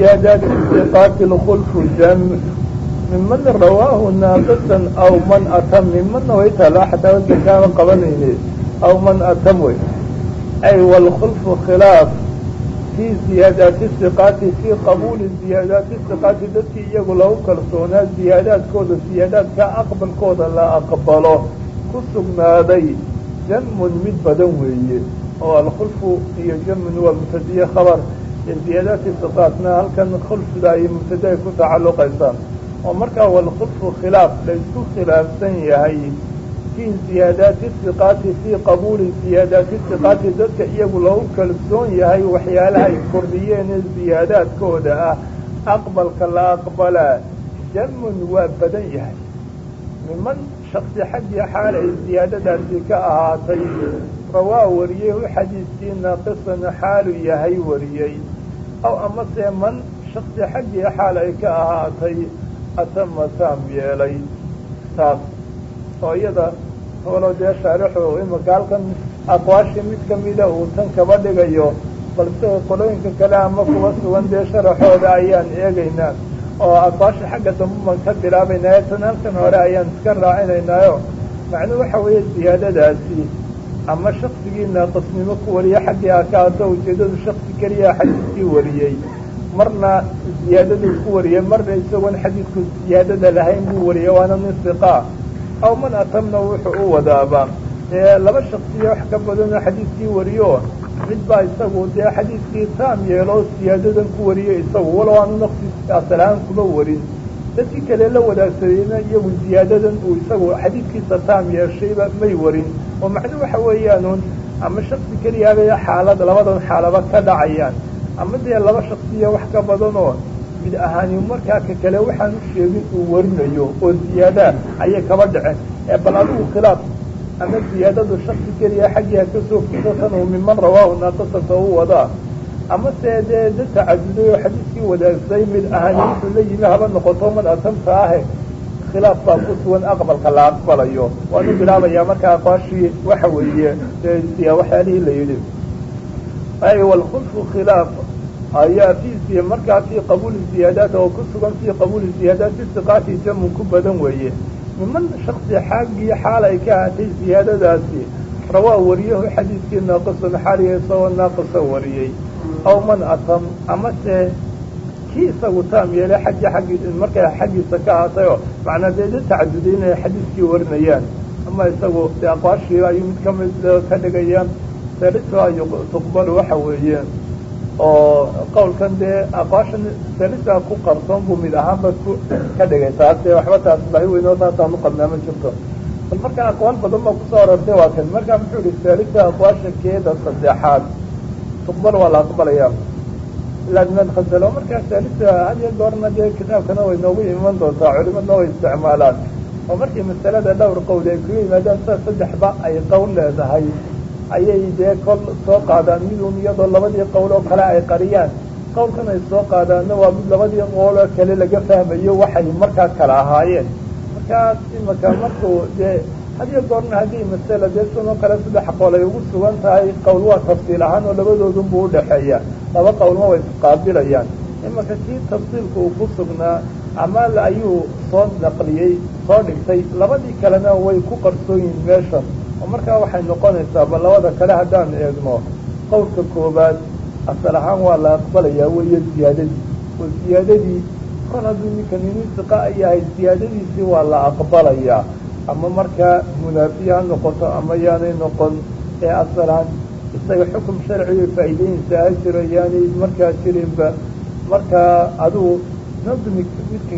زيادات الثقات الخلف جم ممن رواه ناقصا أو من أتم ممن ويتا لا حتى وانت كان قبلني أو من أتم أي والخلف خلاف في زيادات الثقات في قبول زيادات الثقات التي يقول له كرسونا زيادات كود زيادات كأقبل كود لا أقبله كسقنا ذي جم مد بدن ويه oo alkhulfu iyo jamin ziyaadaati siqaatna halkan khulfda iyo mubtadaay ku tacalluqaysaan oo markaa walkhulfu khilaaf la isku khilaafsan yahay fii ziyaadaati siqaati fii qabuuli ziyaadaati siqaati dadka iyagu lagu kalsoon yahay waxyaalaha ay kordhiyeen ziyaadaadkooda ah aqbalka la aqbalaa jamun waa badan yahay miman shaksi xaggii xaal ay ziyaadadaasi ka ahaatay rawaa wariyey hu xadiidkii naaqisan xaalu yahay wariyey aw amase man shaksi xaggii xaal ay ka ahaatay atama taam yeelay taas oo iyada walo dee shaarixu imika halkan aqwaashii mid kamida uu tan kaba dhigayo balse qolooyinka kale ama kuwa sugan dee sharaxooda ayaan eegaynaa oo aqwaasha xagga dambe baan ka bilaabaynaayo tan halkan hore ayaan iska raacinaynaayo macnuu waxa weeye ziyaadadaasi ama shaksigii naaqisnimo ku wariye xaggii akaato ujeedadu shaksi keliya xadiidkii wariyey. Marna ziyaadaduu ku wariyey marna isagoon xadiidku ziyaadada lahayn buu wariyey waana nin siqaa aw man atamna wuxuu u wadaaba. Laba shaksiya wax ka badanoo xadiidkii wariyo mid baa isagu dee xadiidkii taam yeelo siyaadadan ku wariyey isagu. Walow aanu naftiisa asalahaan kuma warin dadkii kale la wadaagsadayna iyagu ziyaadadan uu isagu xadiidkiisa taam yeeshayba may warin. oo macnuu waxa weeyaanuun ama shaksi keliyaabay xaalad labadan xaalaba ka dhacayaan. ama dee laba shaksiya wax ka badanoo mid ahaani markaa ka kale waxaan u sheegin uu warinayo oo ziyaada ayay kaba dhaceen. ee bal adigu khilaaf ama ziyaadadu shaksi keliya xaggiha ka soo fusatan uu miman rawaahu naaqisanta u wadaa ama se dee da tacaduday oo xadiiskii wadaagsaday mid ahaani wuxuu la yimi haba noqoto man atamta ahe khilaaf baa ku sugan aqbalka la aqbalayo waanu bilaabayaa markaa aqwaashii waxa weeye waxyaalihii la yidhi walkhulfu khilaaf ayaa fi markaa fii qabuuli ziyaadaat oo ku sugan fii qabuuli ziyaadaati siqaati jamun ku badan weeye miman shaksi xaggii xaal ay ka ahatay ziyaadadaasi rawaa wariyahu xadiidkii naaqisan xaaliya isagoo naaqisa wariyey aw man atam amase kii isagu taam yeelay xaggii xaggii markay xaggiisa ka ahaatayoo macnaa dee da tacaduday inay xadiidkii warinayaan ama isagu dee aqwaashii ayuu mid ka mid ka dhigayaan salisa tuqbalu waxa weeye oo qowlkan dee aqwaashan salisa ku qarsoon buu mid ahaanba ku ka dhigay taase waxba taas bahi weynoo taasaan uqabnaa ma jirto bal marka aqwaal badan baa ku soo arortay waa kan markaa muxuu ihi salisa aqwaasha keeda saddexaad tuqbal waa la aqbalayaa laadman khasalo markaa salisa had iyo goorna dee kitaabkana way noogu iman doontaa culimadna way isticmaalaan. Oo markii masalada dhowr qowl ay kuga yimaadaan sida saddexba ay qowl leedahay. Ayay dee kol soo qaadaan midun iyadoo labadii qowl oo kale ay qariyaan. Qowlkan ay soo qaadaanna waa mid labadii qowl oo kale laga fahmayo waxay markaa kala ahaayeen. Markaas imaka markuu dee hadiyo goorna haddii masala dee sunoo kale saddex qool ay ugu sugan tahay qowl waa tafsiil ahaan oo labadoodunbuu udhaxeeya laba qowlma way isqaabilayaan imaka kii tafsiilka uu ku sugnaa amaal ayuu soo naqliyey soo dhigtay. Labadii kalena way ku qarsoon yihiin meeshan. Oo markaa waxay noqonaysaa bal labada kale haddaan eegno. Qowlka koobaad asal ahaan waa la aqbalayaa weeye ziyaadadii. Oo ziyaadadii kol hadduu ninka nini siqa ay yahay ziyaadadiisii waa la aqbalayaa ama markaa munaafiya ha noqoto ama yaanay noqon ee asalaan isaga xukum sharciga faa'iidooyinsa ha jiro yaanay markaa jirinba markaa adigu nadmi midka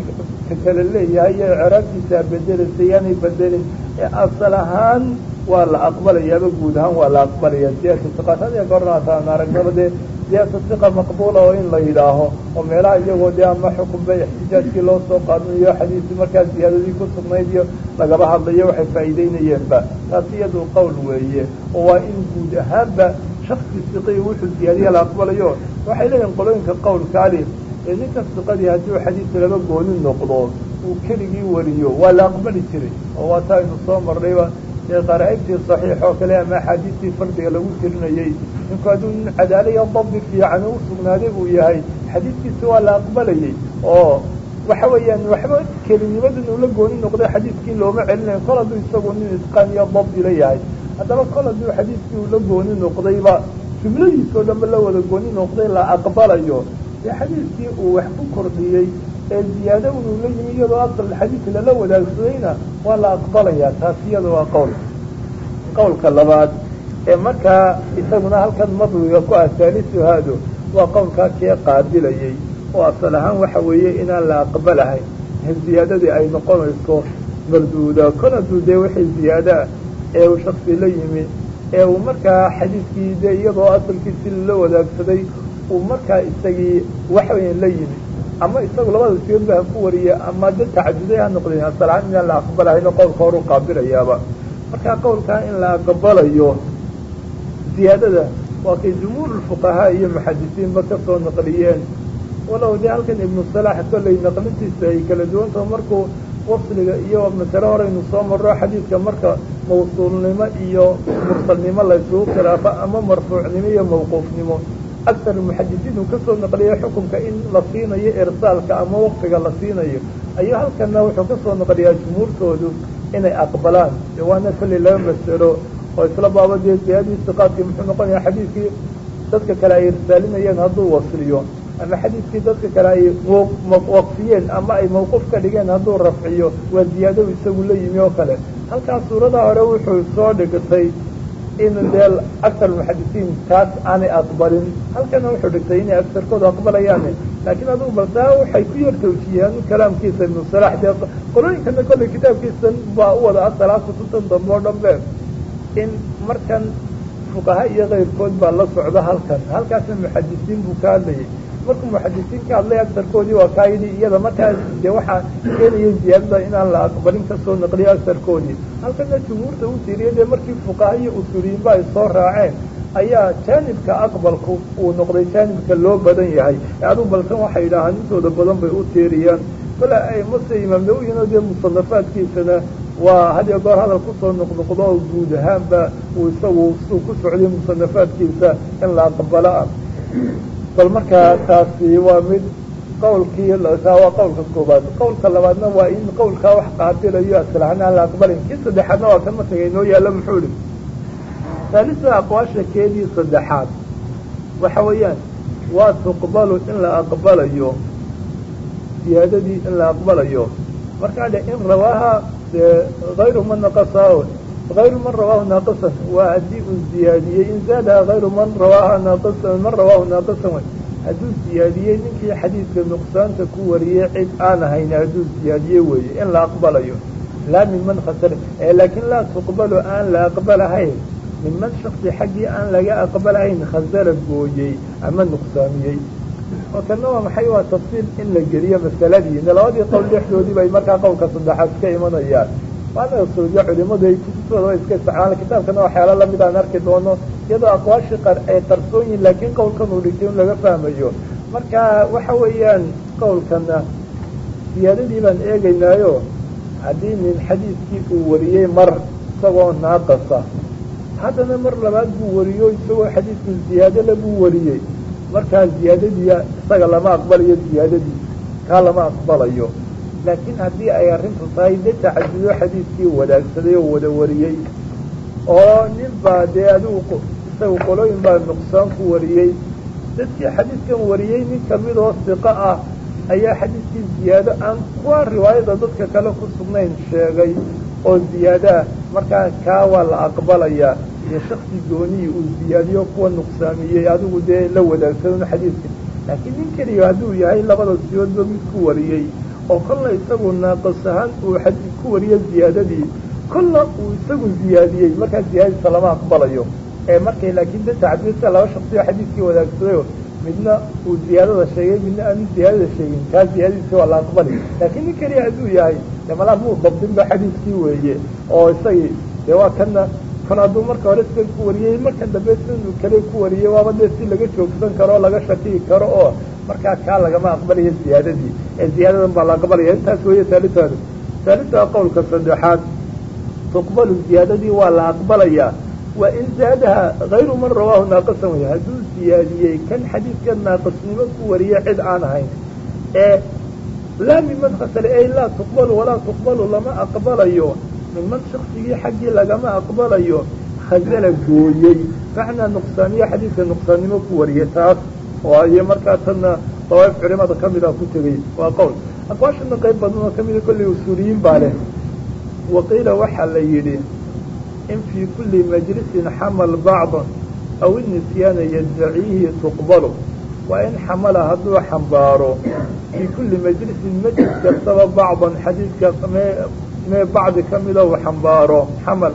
ka kale leeyahay iyo ceraabtiisa bedelaysa yaanay bedelin ee asal ahaan waa la aqbalayaaba guud ahaan waa la aqbalaya. Siyaasa siqaat hadiya goornaataan aragnaba dee siyaasa siqa maqbuula oo in la yidhaaho oo meelaha iyagoo dee ama xukunba ixtijaajkii loo soo qaadanayo xadiisi markaa ziyaadadii ku sugnayd iyo lagaba hadlayo waxay faa'iideynayeenba taas iyadu qowl weeye oo waa in guud ahaanba shaksi siqii wuxuu ziyaadiya la aqbalayo. Waxay leeyihiin qolooyinka qowlkaali ee ninka siqadii haddii xadiidka laba gooni noqdo uu keligii wariyo waa la aqbali jiray oo waa taa aynu soo marnayba ee qaraa'ibtii saxiix oo kale ama axaadiistii fardiga lagu tirinayey ninku hadduu nin cadaaliya dabdi fiican u sugnaaday uu yahay xadiidkiisi waa la aqbalayey. Oo waxa weeyaan waxba kelinimadan uu la gooni noqday xadiidkii looma celinayo kol hadduu isagu nin isqaan iyo dabdi la yahay haddaba kol hadduu xadiidkii uu la gooni noqdayba jumladiisoo dhanba la wada gooni noqday la aqbalayo. Dee xadiidkii uu wax ku kordhiyey ee ziyaado unuu la yimi iyadoo asal xadiid lala wadaagsadayna waa la aqbalayaa taas iyada waa qowl. Qowlka labaad ee markaa isaguna halkan madwiga ku ah saalisuhaado waa qowlkaa kee qaabilayey oo asal ahaan waxa weeye inaan la aqbalahayn ziyaadadii ay noqonayso marduuda. Kol hadduu dee wixii ziyaadaa ee uu shaksi la yimi ee uu markaa xadiidkii dee iyadoo asalkiisi lala wadaagsaday uu markaa isagii waxweyn la yimi ama isagu labada siyood ba ha ku wariya ama dad tacaduday ha noqdeen asal ahaan inaan la aqbalahayno qowlka horu qaabilayaaba markaa qowlkaa in la aqbalayo ziyaadada waa kay jumhuur fuqahaa iyo muxadisiinba ka soo naqliyeen. Walow dee halkan ibnu salaax kollay naqlintiisa ay kala duwantaho markuu wasliga iyo masale horeynu soo marro xadiidka marka mawsuulnimo iyo mursalnimo la isugu khilaafo ama marfuucnimo iyo mawquufnimo aktar muxadisiin uu ka soo naqliyay xukunka in la siinayo irsaalka ama waqfiga la siinayo ayuu halkana wuxuu ka soo naqliyaa jumhuurtoodu inay aqbalaan waana kollay laba masalo oo isla baabadee ziyaadii siqaadkii muxuu noqonayaa xadiidkii dadka kale ay irsaalinayeen hadduu wasliyo ama xadiidkii dadka kale ay waqfiyeen ama ay mawquuf ka dhigeen hadduu rafciyo waa ziyaado isagu la yimi oo kale halkaas suurada hore wuxuu soo dhigtay in dee aktar muxadisiin taas aanay aqbalin. Halkana wuxuu dhigtay inay aktarkooda aqbalayaane laakiin adugu balsaa waxay ku yar tawjiyeen kalaamkiisa ibnu salaax. Dee qolooyinkana kollay kitaabkiisan baa u wada asalaa kutubtan dambe. Oo in markan fuqaha iyo kayrkood baa la socda halkan. Halkaasna muxadisiin buu ka hadlayay markuu muxadisiin ka hadlay aktarkoodii waa kaa yidhi iyada markaas dee waxaa keenaya ziyaadada inaan la aqbalin ka soo naqliyo aktarkoodii halkana jumhuurta u tiiriya dee markii fuqaha iyo usuuliyiinba ay soo raaceen ayaa jaanibka aqbalku uu noqday jaanibka loo badan yahay. Aduu balkan waxay yidhaahaan intooda badan bay u tiiriyaan kole mase imaam nawiyina dee musanafaadkiisana waa hadiyo goor hadal ku soo noqnoqdo oo guud ahaanba uu isagu suu ku socday musanafaadkiisa in la aqbalo ah bal markaa taasi waa mid qawlkii kaa waa qawlka koobaad. Qawlka labaadna waa in qawlkaa wax qaabilayo aslahaan aan la aqbalin kii saddexaadna waa kan markaga inoo yaalla muxuu ihi haalisa aqwaasha keedii saddexaad. Waxa weeyaan waa tuqbalu in la aqbalayo siyaadadii in la aqbalayo. Markaa dhe in rawaaha dee hayru man naqasa غayru man rawaahu naaqisan waa haddii uu ziyaadiyey in zaadaha hayru man rawaaha naaqisa man rawaahu naaqisan way hadduu ziyaadiyey ninkii xadiidka nuqsaanta ku wariyey cid aan ahayn hadduu ziyaadiyey weeye in la aqbalayo laa min man khasara laakiin laa tuqbalu aan la aqbalahayn min man shaksi xaggii aan laga aqbalahayn khasara gooyey ama nuqsaamiyey kana waa maxay waa tafsiil in la geliyo masaladii labadii qowl dhexdoodii bay markaa qowlka saddexaad ka imanayaan waana suudiya culimadu ay kutubtooda way iska isticmaalaan. Kitaabkana waxyaala la mid aan arki doono iyadoo aqwaashii qar ay qarsoon yihiin laakiin qowlkan uu dhigtay in laga fahmayo. Marka waxa weeyaan qowlkana siyaadadii baan eegaynaayo haddii nin xadiidkii uu wariyey mar isagoo naaqasa. Haddana mar labaad buu wariyo isagoo xadiidku ziyaadole buu wariyey markaa ziyaadadii isaga lama aqbalayo ziyaadadii kaa lama aqbalayo laakiin haddii ay arrintu tahay de tacadudo xadiidkii wadaagsaday oo wada wariyey oo nin baa dee adigu isaga qolooyin baa nuqsaan ku wariyey. Dadkii xadiidkan wariyey nin ka mid oo siqo ah ayaa xadiidkii ziyaado aan kuwa riwaayada dadka kale ku sugnayn sheegay oo ziyaadaa markaa kaa waa la aqbalayaa iyo shaksi goonihii uu ziyaadiyo kuwa nuqsaamiyey adigu dee la wadaagsadon xadiidka. Laakiin nin keliya hadduu yahay labada siyoodba mid ku wariyey oo kolla isagu naaqas ahaan uu ku wariyo ziyaadadii kolla uu isagu ziyaadiyey. Markaa ziyaadadiisa lama aqbalayo ee markay laakiin da tacdiidka laba shaksiyo xadiidkii wadaagsaday midna uu ziyaadada sheegay midna aanu ziyaadada sheegin. Kaa ziyaadadiisa waa la aqbali laakiin nin keliya hadduu yahay dee malaa muu dabdinba xadiidkii weeye oo isagii dee waa kana kan hadduu marka hore sidan ku wariyey marka dambe sidanu kale ku wariyey waaba dee si laga joogsan karo laga shakiyi karo oo markaa kaa lagama aqbalayo ziyaadadii. Ee ziyaadadan baa la aqbalaya intaas weeye taalitaadu taalita qowlka saddexaad. Tuqbalu ziyaadadii waa la aqbalayaa. Wa in zaadaha hayru man rawaahu naaqisan wey hadduu ziyaadiyey kan xadiidka naaqisnimo ku wariye cid aan ahayn. Ee laa miman khasale ey laa tuqbalu walaa tuqbalu lama aqbalayo. Minman shaksigii xaggii lagama aqbalayo. Khasala gooyey. Macnaa nuqsaaniyo xadiidka nuqsaannimo ku wariye taas waayo markaa tanna dawaa'if culimada ka mida ku tegey waa qowl. Aqwaashana qayb badan oo kamida kollay usuuliyiin baa leh. Waqiila waxaa la yidhi in fii kulli majlisin xamal bacdan aw inisyaana yaddaciihi tuqbalu. Waa in xamala hadduu xambaaro fii kulli majlisin majlis kastaba bacdan xadiidka mee bacdi ka mida uu xambaaro xamal.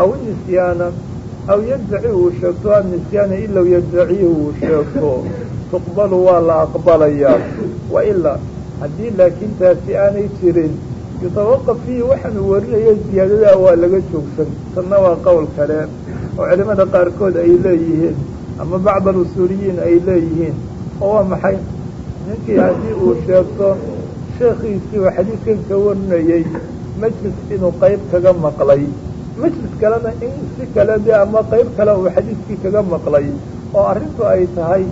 Aw inisyaana aw yaddaci uu sheegto annisyaana ilow yaddaciihi uu sheegto tuqbalu waa la aqbalayaa wa ilaa haddii laakiin taasi aanay jirin yutawaqaf fiihi waxaanu warinayo ziyaadadaa waa laga joogsan tanna waa qowl kale oo culimada qaarkood ay leeyihiin ama bacd alusuuliyiin ay leeyihiin oo waa maxay ninkii haddii uu sheegto sheekhiisii uu xadiidkan ka warinayey majlis inuu qayb kaga maqlay majlis kalena in si kale de ama qayb kale uu xadiidkii kaga maqlay oo arrintu ay tahay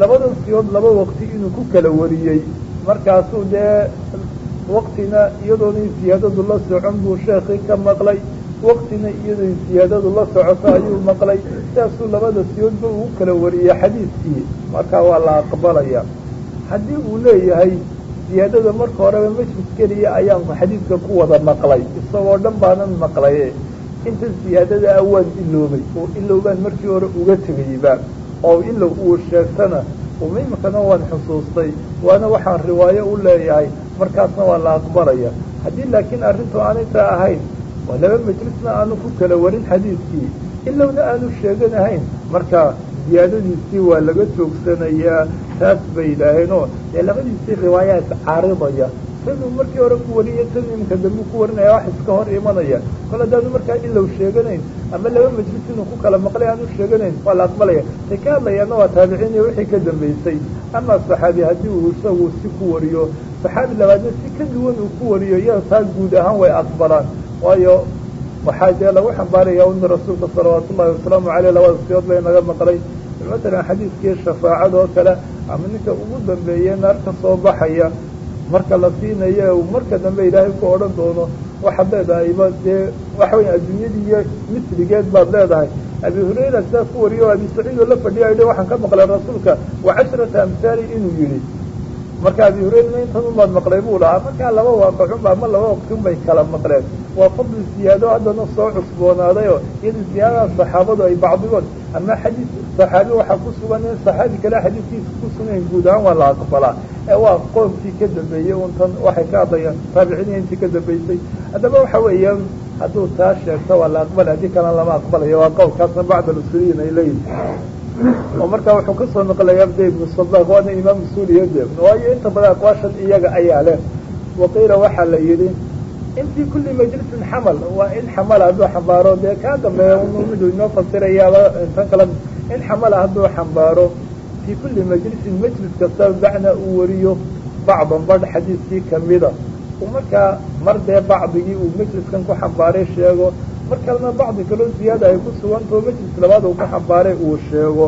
labadan siyood laba waqti inuu ku kala wariyey. Markaasuu dee waktina iyadoonay siyaadadu la socon buu sheekii ka maqlay waktina iyadoy siyaadadu la socoto ayuu maqlay. Sidaasuu labada siyoodba ugu kala wariyey xadiidkii markaa waa la aqbalaya. Haddii uu leeyahay siyaadada marka horeba majlis keliya ayaan xadiidka ku wada maqlay isagoo dhan baanan maqlaye inta siyaadada ah waan iloobay oo ilowbaan markii hore uga tegayba oo ilow uu sheegtana imikana waan xusuustay waana waxaan riwaayo u leeyahay markaasna waa la aqbalaya. Haddii laakiin arrintu aanay taa ahayn oo laba majlisna aanu ku kala warin xadiidkii. Ilowna aanu sheeganahayn marka ziyaadadiisii waa laga joogsanayaa taas bay yidhaaheen oo dee labadiisii riwaayaa iscaaridaya tanuu markii hore ku wariyo tan imika dambu ku warinaya wax iska hor imanaya. Kol haddaanu markaa ilow sheeganayn ama laba majlis inuu ku kala maqlay aanu sheeganayn waa la aqbalaya. Tay ka hadlayaana waa taabiciin iyo wixii ka dambaysay ama saxaabi haddii uu isagu si ku wariyo saxaabi labaadna si ka duwan uu ku wariyo iyada taa guud ahaan way aqbalaan. Waayo waxaa dee lagu xambaaraya una rasuulka salawaatu ullahi wasalaamu caleyh labada siyood bay naga maqlay. Matalan xadiidkii shafaacad oo kale ama ninka ugu dambeeye naar ka soo baxaya marka la siinayo marka dambe ilaahay ku odhan doono waxaad leedahayba dee waxa weya adduunyadii iyo misligeed baad leedahay. Abi hurayra sidaa ku wariyo abi saciid oo la fadhiya yidhi waxaan ka maqlay rasuulka wa cashrata amhaali inuu yidhi marka abi hurayrana intan unbaad maqlay buu lahaa markaa laba waaqicunba ama laba waqti unbay kala maqleen. Waa fadli siyaado haddana soo cusboonaaday oo iyada ziyaadaha saxaabadu ay bacdigood ama xadiid saxaabi waxaa ku sugan in saxaabi kale xadiidkiisa ku sunayn guud ahaan waa la aqbalaa ee waa qoomkii ka dambeeyey untan waxay ka hadlayaan taabiciniya intii ka dambaysay haddaba waxa weeyaan hadduu taa sheegto waa la aqbalay haddii kalena lama aqbalayo waa qowlkaasna bacd alusuliyiin ay leeyihiin oo markaa wuxuu ka soo naqlaya abda ibnu sadaq imaam usuuliyade waayo inta badan aqwaashan iyaga ayaa leh. Waqiila waxaa la yidhi in fii kulli majlisin xamal. Waa in xamala hadduu xambaaro dee kaa dambeeya miduu inoo fasirayaaba tan kale in xamala hadduu xambaaro fii kulli majlisin majlis kasta bacna uu wariyo bacdan badh xadiidkii kamida markaa mar dee bacdigii uu majliskan ku xambaaray sheego mar kalena bacdi kaloo ziyaada ay ku sugantao majlis labaad uu ka xambaaray uu sheego.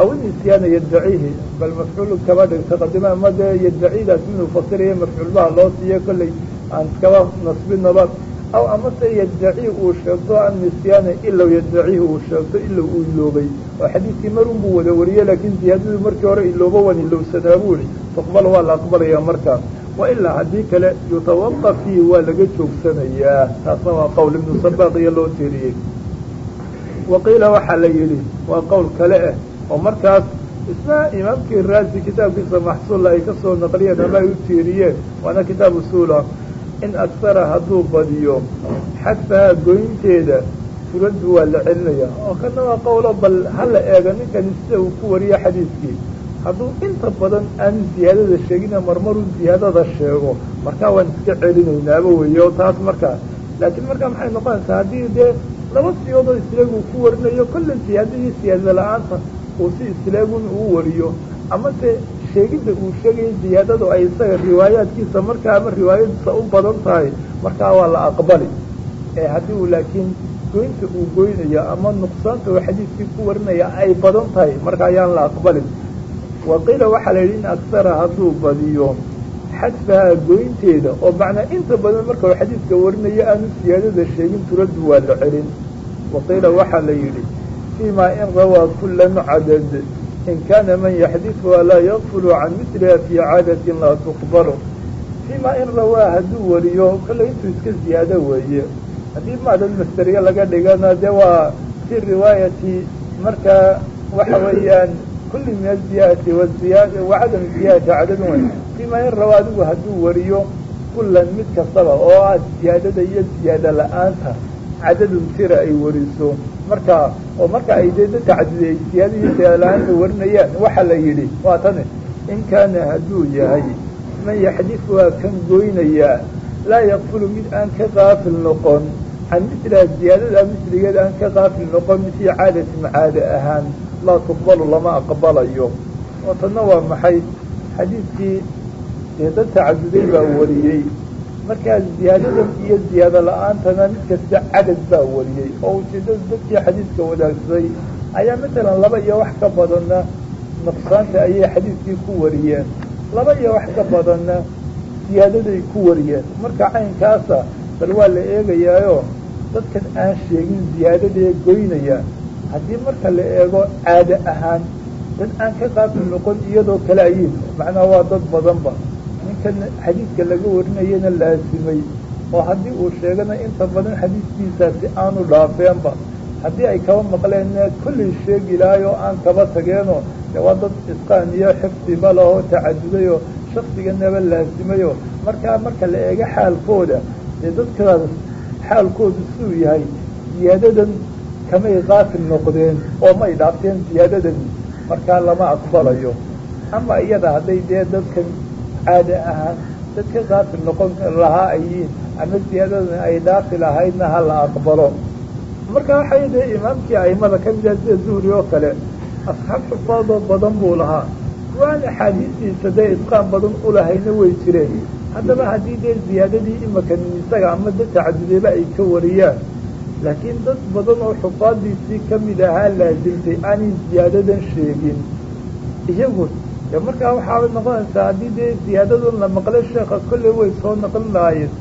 Aw inisyaana yaddaciihi bal mafcuul kaba dhigta qadima ama dee yaddaciidaas inuu fasiraya mafcuulbaha loo siiyo kollay aan iskaba nasbinaba aw amase yaddaci uu sheegto an nisyaana ilow yaddaciihi uu sheegto ilow uu iloobay? Oo xadiidkii marun buu wada wariyey laakiin ziyaadadu markii hore iloobo waan ilowsanaa buu ihi tuqbal waa la aqbalaya markaa wailaa haddii kale yutawaqaf fiihi waa laga joogsanayaa. Taasna waa qowl ibnu sabaaq iyo loo tiiriyey waqiila waxaa la yidhi waa qowl kale ah oo markaas isna imaamkii raazi kitaabkiisa maxsuulla ay ka soo naqliyeen ama ay u tiiriyeen waana kitaab usuula. In agsara hadduu badiyo xadfaha goynteeda furaddu waa la celinaya oo kana waa qowlo bal hala eego ninkani sida uu ku wariyo xadiidkii hadduu inta badan aanu ziyaadada sheegina marmaruu ziyaadada sheego markaa waan iska celinaynaaba weeye oo taas markaa laakiin markaa maxay noqonaysaa haddii dee laba siyoodoo isleeguu ku warinayo kolle ziyaada iyo siyaada la'aanta uu si isleegun uu wariyo amase sheegidda uu sheegayo ziyaadadu ay isaga riwaayaadkiisa markaa ama riwaayadiisa u badan tahay markaa waa la aqbali. Ee haddii uu laakiin goynta uu goynayo ama nuqsaanta uu xadiidkii ku warinaya ay badan tahay marka ayaan la aqbalin wa qiila waxaa la yidhi in aksara hadduu badiyo xadfaha goynteeda oo macnaa inta badan marka uu xadiidka warinayo aanu siyaadada sheegin turaddu waa la celin wa qiila waxaa la yidhi fiimaa in rawaa kulan cadad in kaana man yaxdifuha laa yakfulu can misliha fii caadatin laa tuqbalu fiimaa in rawaa hadduu wariyo kolley intuu iska ziyaado weeye haddii maadan masteriye laga dhigana dee waa fi riwaayati marka waxa weeyaan kulli min aziyaadati waziyaad wacadam ziyaadati cadadun wey fiimaa in rawaa adigu hadduu wariyo kulan mid kastaba oo ah ziyaadada iyo ziyaada la'aanta cadadun tira ay wariso. Marka oo marka ay dee dadka cadid ay siyaada iyo ziyaada la'aanta warinayaan waxaa la yidhi waa tani in kaana hadduu yahay man yaxdifu waa kan goynayaa laa yakfulu mid aan ka qaafil noqon can misliha ziyaadada misligeed aan ka qaafil noqon fii caadatin caada ahaan laa tuqbalu lama aqbalayo. Oo tanna waa maxay? Xadiidkii dee dad tacaduday baa wariyey. Markaa ziyaadadan iyo ziyaado la'aantana mid kasta cadad baa wariyey. Oo ujeedada dadkii xadiidka wadaagsaday ayaa matalan laba iyo wax ka badanna nuqsaanta ayay xadiidkii ku wariyeen. Laba iyo wax ka badanna ziyaadaday ku wariyeen. Marka caynkaasa bal waa la eegayaayo dadkan aan sheegin ziyaadadee goynaya haddii marka la eego caado ahaan dad aan ka qaafil noqon iyadoo kale ayin macnaha waa dad badanba. Ninkan xadiidka laga warinayana laasimay oo haddii uu sheegana inta badan xadiidkiisaasi aanu dhaafeenba. Haddii ay kaba maqleenna kollay sheegi lahay oo aan kaba tageenoo dee waa dad isqaan iyo xifdiba lahoo tacadudayoo shaksiganaba laasimayo. Markaa marka la eego xaalkooda dee dadkaas xaalkoodu suu yahay ziyaadadan kamay qaafil noqdeen oo may dhaafteen ziyaadadani markaa lama aqbalayo. Ama iyada hadday dee dadkan caada ahaan dad ka qaafil noqon lahaa ayiin ama ziyaadadan ay dhaafi lahaydna ha la aqbalo. Marka waxay dee imaamkii aimada ka mida sida zuhri oo kale asxaab xufaadoo badan buu lahaa. Waan axaadiistiisa dee isqaan badan ulahayna way jireen. Haddaba haddii dee ziyaadadii imaka isaga ama dad tacadudeyba ay ka wariyaan laakiin dad badan oo xufaadiisii ka mid ahaa laasimtay aanay ziyaadadan sheegin. Iyagu de markaa waxaabay noqonaysaa haddii dee ziyaadadan la maqlay sheekha kolley way soo noqon lahaayeen.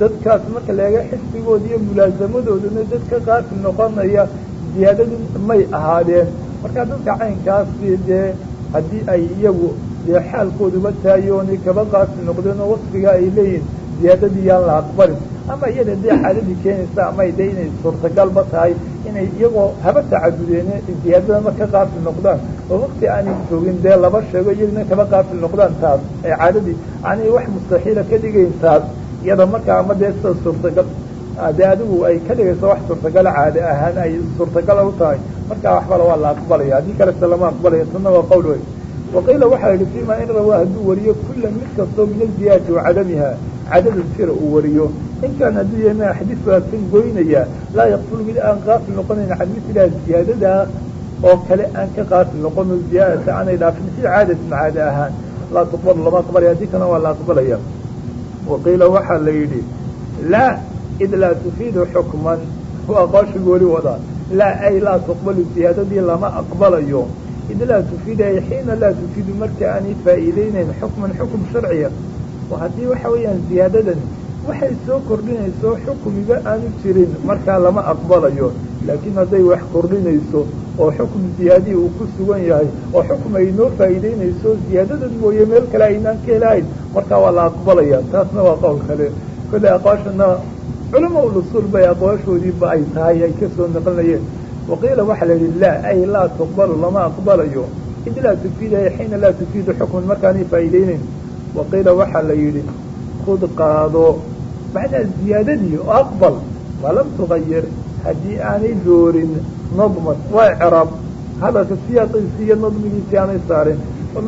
Dadkaas marka la eega xisbigooda iyo mulaasamadoodana dad ka qaafil noqonaya ziyaadadin may ahaadeen. Markaa dadka caynkaasi dee haddii ay iyagu dee xaalkooduba taayoonay kaba qaafil noqdeen oo wasfiga ay leeyihiin ziyaadadii yaan la aqbalin ama iyada dee xaaladii keenaysa ama de inay suurtagalba tahay inay iyagoo haba tacadudeen ziyaadadama ka qaafil noqdaan. Oo wakti aanay joogin dee laba sheego iyagna kaba qaafil noqdaan taas. Ay caadadii aanay wax mustaxiila ka dhigayn taas iyada markaa ama dee sida suurtagal dee adigu ay ka dhigayso wax suurtagala caade ahaan ay suurtagala u tahay. Markaa waxbala waa la aqbalaya haddii kalese lama aqbalaya tanna waa qowl wey waqiila waxaa yihi fiima in rawaa hadduu wariyo kula mid kastoo min aziyaadati wa cadamiha cadada tira uu wariyo in kaan hadduu yahay ma xadiis waagsan goynaya laa yaqfulu mid aan qaafil noqonayn can misliha ziyaadadaa oo kale aan ka qaafil noqono ziyaadata aanay dhaafin fi caadatin caade ahaan laa tuqbalu lama aqbalaya haddii kalena waa la aqbalaya waqiila waxaa la yidhi laa id laa tufiidu xukman ku aqooshiga weli wadaa laa ay laa tuqbalu ziyaadadii lama aqbalayo id laa tufiidu ay xiina laa tufiidu marka aanay faa'iideynayn xukman xukum sharciya oo haddii waxa weeyaan ziyaadadan waxay soo kordhinayso xukumiba aanu jirin markaa lama aqbalayo laakiin hadday wax kordhinayso oo xukum ziyaadii uu ku sugan yahay oo xukum ay noo faa'iideynayso ziyaadadan mooye meel kale aynaan ka helahayn markaa waa la aqbalaya taasna waa qowl kale kolley aqwaashana culama ulusuul bay aqwaashoodiiba ay tahay ay ka soo naqlinayeen waqiila waxaa la yidhi laa ay laa tuqbalu lama aqbalayo id laa tufiid ay xiina laa tufiidu xukman markaanay faa'iideynayn waqiila waxaa la yidhi kud qaado macnaa ziyaadadii oo aqbal malam tugayir haddii aanay doorin nadman waa icraab hadalka siyaaqiisii iyo nadmigiisii aanay saarin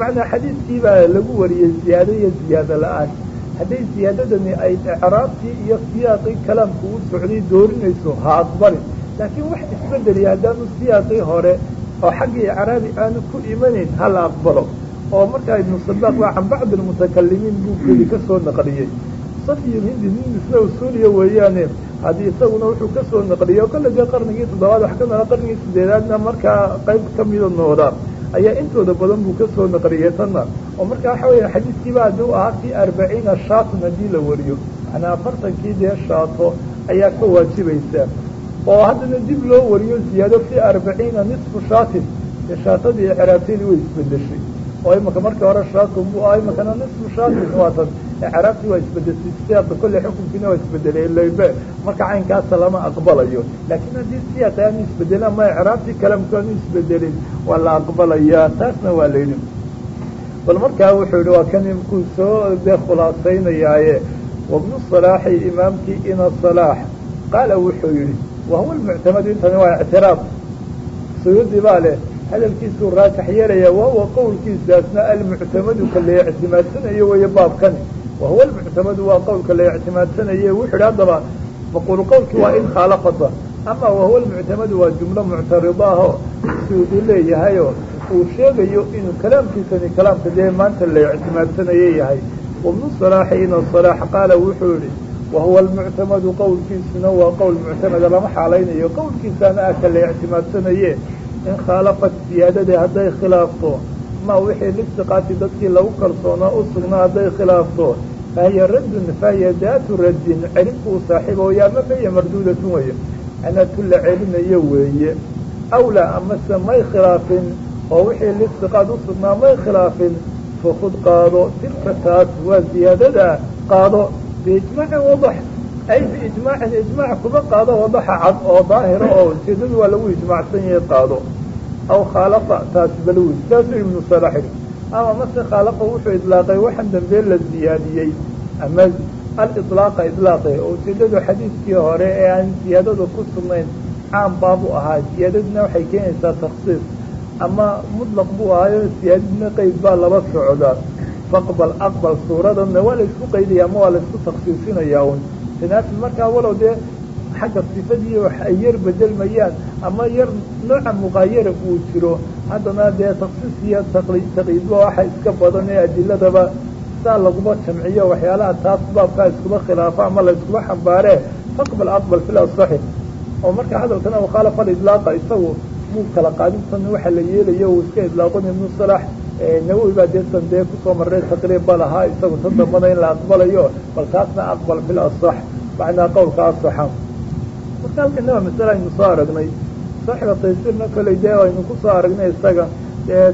macnaa xadiidkii baa lagu wariyey ziyaado iyo ziyaado la'aan hadday ziyaadadani ay icraabtii iyo siyaaqii kalaamku u socday doorinayso ha aqbalin laakiin wax isbedeliya haddaanu siyaaqii hore oo xaggii icraabi aanu ku imanayn ha la aqbalo oo markaa ibnu sabaaq baa can bacdi almutakalimiin buu keli ka soo naqliyey. Safyulhindi nin isla usuuliya weeyaane haddii isaguna wuxuu ka soo naqliyo kolle dee qarnigii toddobaad wax ka nala qarnigii sideedaadna markaa qayb ka mida nooda ayaa intooda badan buu ka soo naqliyey tanna. Oo marka waxa weya xadiidkiiba haddii u ahaa fii arbaciina shaatun haddii la wariyo macnaa afartankii dee shaato ayaa ka waajibaysa oo haddana dib loo wariyo ziyaado fii arbaciina nisfu shaatin dee shaatadii icraabtaydi way isbedeshay oo imaka markii hore shaatun buu ahaa imakana nisfu shaatin waatan icraabtii waa isbedeshay siyaada kolley xukunkiina waa isbedelay leybe marka caynkaasa lama aqbalayo. Laakiin haddii siyaata aanu isbedelin ama icraabtii kalamku aanu isbedelin waa la aqbalayaa. Taasna waa la yidhi. Bal markaa wuxuu yihi waa kan imkuu soo dee khulaasaynayaaye. Wabnu salaaxi imaamkii ina salaax. Qaala wuxuu yidhi wahuwa lmuctamadu intani waa ictiraab suyuudi baa leh hadalkiisuu raajax yeelaya wahuwa qowlkiisaasna almuctamadu ka la ictimaadsanayo weeye baabkani wahuwa almuctamadu waa qowlka la ictimaadsanaye wuxuu yidhi haddaba maquulu qowlkii waa in khaalafata ama wahuwa almuctamadu waa jumlo muctarida ahoo suyuudi leeyahayo uu sheegayo inuu kalaamkiisani kalaamka dee maanta la ictimaadsanaye yahay wabnu salaaxi ina salaax qaala wuxuu yihi wahuwa almuctamadu qowlkiisuna waa qowl muctamada lama xaalaynayo qowlkiisaana ah ka la ictimaadsanaye in khaalafat siyaadadii hadday khilaafto ma wixii listiqaati dadkii lagu kalsoonaa u sugnaa hadday khilaafto fahiya raddun fahiya daatu raddin celinku ama fahiya marduudatun weeye anaa tu la celinayo weeye awlaa amase may khilaafin oo wixii listiqaad u sugnaa may khilaafin fakud qaado tilka taas waa ziyaadada qaado biijmaacin wadax ay biijmaacin ijmaac kuba qaado wadaxa cad oo daahira oo ujeedadu waa lagu ijmaacsan yahay qaado aw khaalafa taas balwi saasuu ibnu salax yidhi ama mase khaalafa wuxuu idlaaqay waxaan dambe la ziyaadiyey ama aliطlaaqa idlaaqe oo ujeedadu xadiidkii hore ee aan ziyaadada ku sugnayn caam baabu ahaa ziyaadaduna waxay keenaysaa taksiis ama mutlaq buu ahaayo siyaadadna qeyd baa laba socdaa faqbal aqbal suuradanna waa la isku qaydaya ama waa la isku taksiisinaya un tanaafi markaa walow dee xagga sifadii wax ay yar bedelmayaan ama yar nooca muqaayara uu jiro haddana dee taksiis iyo taqyiidba waxa iska badan ee adiladaba saa laguma jamciyo waxyaalaha taas baabkaa iskuba khilaafo ama la iskuba xambaaree faqbal aqbal fil asaxi oo marka hadalkan aw khaalafa alidlaaqa isagu. Muu kala qaadintan waxa la yeelayo uu iska idlaaqon ibnu salax nawowi baa deesan dee ku soo marray taqriib ba lahaa isagu tan dambana in la aqbalayo bal taasna aqbal fil asax macnaa qowlka asaxa marka halkana waa masale aynu soo aragnay saaxiba taysirna koley dee aynu ku soo aragnay isaga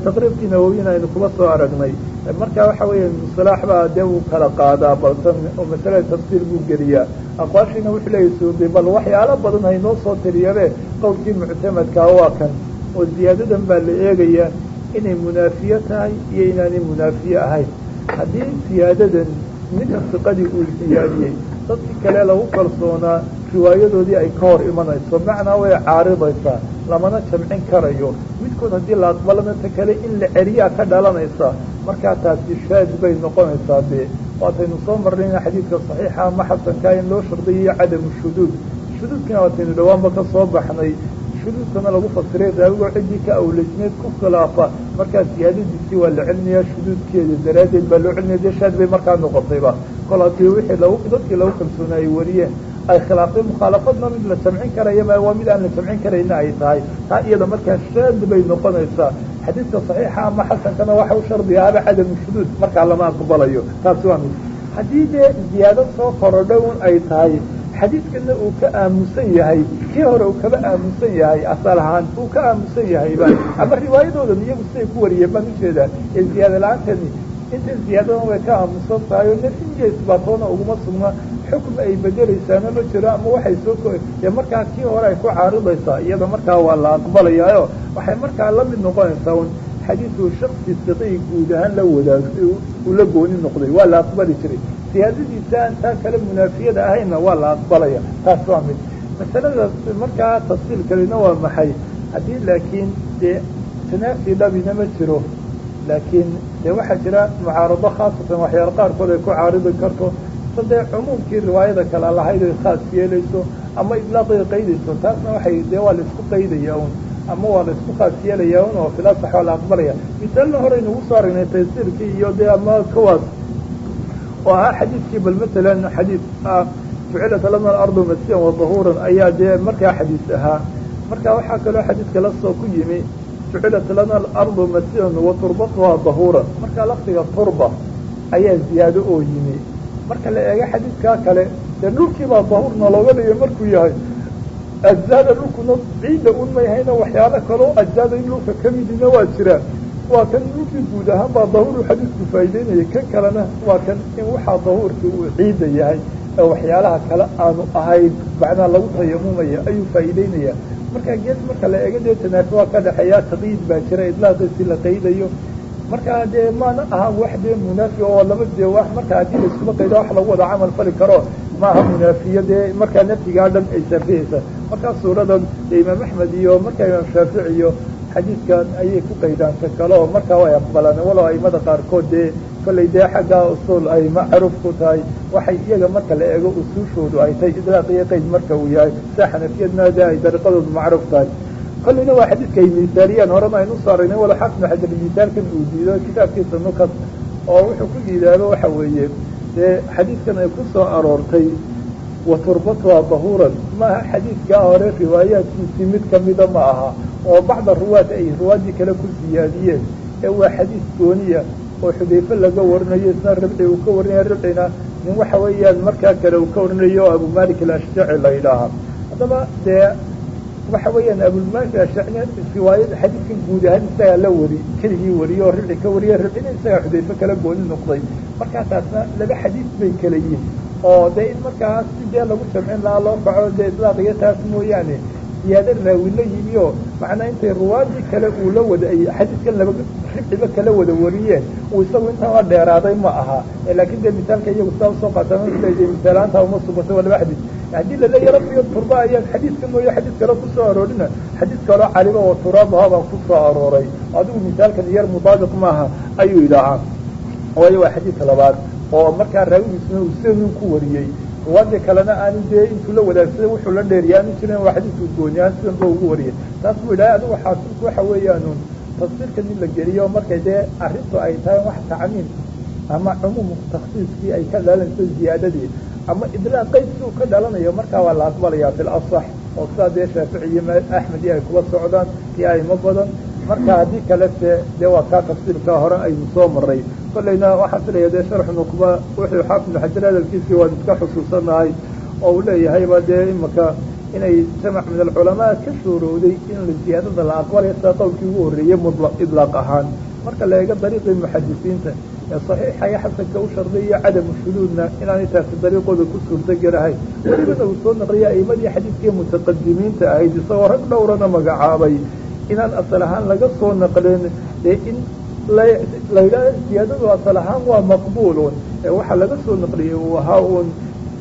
taqriibkii nawowina aynu kuba soo aragnay. Marka waxa weeye ibnusalaax baa dee uu kala qaadaa balsan oo masalada tafsiir buu geliyaa. Aqwaashiina wuxuu leeyahy suudi bal waxyaalo badan haynoo soo tiriyabe qowlkii muctamadkaa waa kan oo ziyaadadan baa la eegayaa inay munaafiye tahay iyo inaanay munaafiye ahayn. Haddii siyaadadan ninka siqadii uu ziyaadiyey dadkii kale lagu kalsoonaa riwaayadoodii ay ka hor imanayso macnaa way caaridaysaa lamana jamcin karayo. Midkood haddii la aqbalana ta kale in la celiyaa ka dhalanaysa markaa taasi shaad bay noqonaysaa dee. Waataynu soo marnayna xadiidka saxiixa ama xasankaa in loo shardiyayo cadamu shuduud. Shuduudkina waataynu dhawaanba ka soo baxnay shuduudkana lagu fasiray raawigoo ciddii ka awleysneed ku khilaafa. Markaa siyaadadiisii waa la celinayaa shuduudkeeda daraaddeed baa loo celinaya dee shaad bay markaa noqotayba. Kol haddii wixii dadkii lagu kalsoona ay wariyeen ay khilaaftay mukhaalafadna mid la jamcin karaya ma waa mid aan la jamcin karayna ay tahay. Taa iyada markaa shaad bay noqonaysaa xadiidka saxiixa ama xasankana waxa u shardigaaba cadamu shuduud. Markaa lama aqbalayo. Taasi waa mid. Haddii dee ziyaado soo korodhay un ay tahay xadiidkana uu ka aamusan yahay kii hore uu kaba aamusan yahay asal ahaan uu ka aamusan yahayba ama riwaayadoodan iyagu siday ku wariyeen baan u jeedaa ee ziyaado la'aanteeni inta ziyaadadan way ka aamusan tahay oo nafsiga isbaatoona uguma sugna xukm ay bedelaysaana ma jiro ama waxay soo dee markaa kii hore ay ku caaridaysaa iyada markaa waa la aqbalayaayo waxay markaa la mid noqonaysaa un xadiidku shaksi siqii guud ahaan la wadaagay uu la gooni noqday waa la aqbali jiray. Siyaadadiisa aan taa kale munaafiyada ahayna waa la aqbalaya taas waa mid. Masalada markaa tafsiil kalena waa maxay? Haddii laakiin dee tanaafi dhabina ma jiro laakiin dee waxaa jira mucaarado khaasatan waxyaala qaarkood ay ku caaridi karto sadee cumuumkii riwaayada kale lahayd ay khaas yeelayso ama idlaaqay qaydayso taasna waxay dee waa la isku qaydaya un ama waa la isku khaas yeelaya un oo filasax waa la aqbalaya. Misaalna hore inugu soo aragnay taysiirkii iyo dee ama kawaas oo ahaa xadiidkii bal matalan xadiid ah jucilat lana alardu masiyan wa dahuuran ayaa dee markaa xadiis ahaa. Marka waxaa kaloo xadiidka la soo ku yimi jucilat lana alardu masiyan wa turbatuhaa dahuuran marka lafdiga turba ayaa ziyaado oo yimi. Marka la eego xadiidkaa kale dee dhulkiibaa dahuurna looga dhigay markuu yahay ajzaada dhulkuna ciidda un mayhayna waxyaalo kaloo ajzaada in dhulka ka midina waa jiraan waa kan dhulkii guud ahaan baa dahuuru xadiidku faa'iideynaya kan kalena waa kan in waxaa dahuurkii uu ciidda yahay ee waxyaalaha kale aanu ahayn macnaa lagu tayamumaya ayuu faa'iideynaya marka gees marka la eego dee tanaafi waa ka dhexeeya taqyiid baa jira idlaaqisi la qaydayo markaa dee maana ahaan wax dee munaafi oo laba dee wax marka haddii laiskuba qayda wax lagu wada camal fali karo maaha munaafiya dee markaa nafyigaa dhan ay saafihaysa markaa suuradan imaam axmed iyo markaa imaam shaafici iyo xadiidkan ayay ku qaydaan ka kale oo markaa way aqbalaan walow aimada qaarkood dee kollay dee xaggaa usuul ay macruuf ku tahay waxay iyaga marka la eego usuushoodu ay tahay idlaaq iyo qayd marka uu yahay sia xanafiyadna dee ay dariiqadoodu macruuf tahay. Kollayna waa xadiidka ay misaaliyaan horena aynu u soo wala xafnu xajar misaalkan uu diido kitaabkiisa nukas oo wuxuu ku diidaaba waxa weeye dee xadiidkan ay ku soo aroortay wa turbatuha dahuuran maaha xadiidkaa hore riwaayaadkiisii mid kamida ma aha oo bacda ruwaad ay ruwaaddii kale ku siyaadiyeen ee waa xadiis gooniya oo xudayfe laga warinayo isna rabci uu ka warinaya rabcina nin waxa weeyaan markaa kale uu ka warinayo oo abu malik alashjaci la yidhaahaa haddaba dee waxa weeyaan abulmalik ashacni riwaayada xadiidkan guud ahaan isagaa la wari keligii wariye oo ribci ka wariye ribcina isagaa xudayfe kala gooni noqday. Markaa taasna laba xadiis bay kala yihiin oo dee in markaas si dee lagu jamcin lahaa loo kaco dee idlaaq iyo taas mooyaane. Siyaado raawi la yimi oo macnaa intay ruwaadii kale uu la wada ay xadiidkan laba ribciba kala wada wariyeen uu isagu intaa la dheeraaday ma aha. Laakiin dee misaalka iyagu sidaa u soo qaatay misaalaanta uma sugatay waa laba xadiis. Haddii laleeya rabbiyo turba ayaan xadiidka mooye xadiis kale ku soo aroorina. Xadiis kaloo caliba oo turaabaha baan ku soo arooray. Adigu misaalkan yar mudaabiq maaha ayuu idhaahaa waayo waa xadiidka labaad oo markaa raawigiisna uu siduu ku wariyey. Ruwaadii kalena aanu dee intuu la wadaagsaday wuxuu la dheeriya aanu jirin waa xadiidku gooniyaan sidan ba ugu wariyay taas buu idhahay adigu xaasilku waxa weeyaanu tafsiirkan in la geliyo markay dee arrintu ay tahay wax tacmiim ama cumuumu taksiiskii ay ka dhalanayso ziyaadadii ama idlaaq qaydkii uu ka dhalanayo markaa waa la aqbalayaa fi lasax oo sidaa dee shaafici iyo axmed iyo ay kula socdaan iyo aymo badan marka haddii kalese dee waa kaa tafsiirka hore aynu soo maray kollayna waxaan filaya dee sharxu nuqba wuxuu xaafid xajar hadalkiisii waan iska xusuusanahay oo uu leeyahayba dee imaka inay jamac min alculamaa ka shuurowday in ziyaadada la aqbalayo sida qowlkii ugu horreeyey idlaaq ahaan. Marka la eego dariiqii muxadisiinta ee saxiixa iyo xasanka u sharday iyo cadamu shuduudna inaanay taasi dariiqooda ku suurtogelahay welibana uu soo naqliya aimadii xadiidkii mutaqadimiinta ahayd isagoo rag dhowrana magacaabay inaan asal ahaan laga soo naqlin. Dee in ziyaadadu asal ahaan waa maqbuulun waxaa laga soo naqliyey uu ahaa uun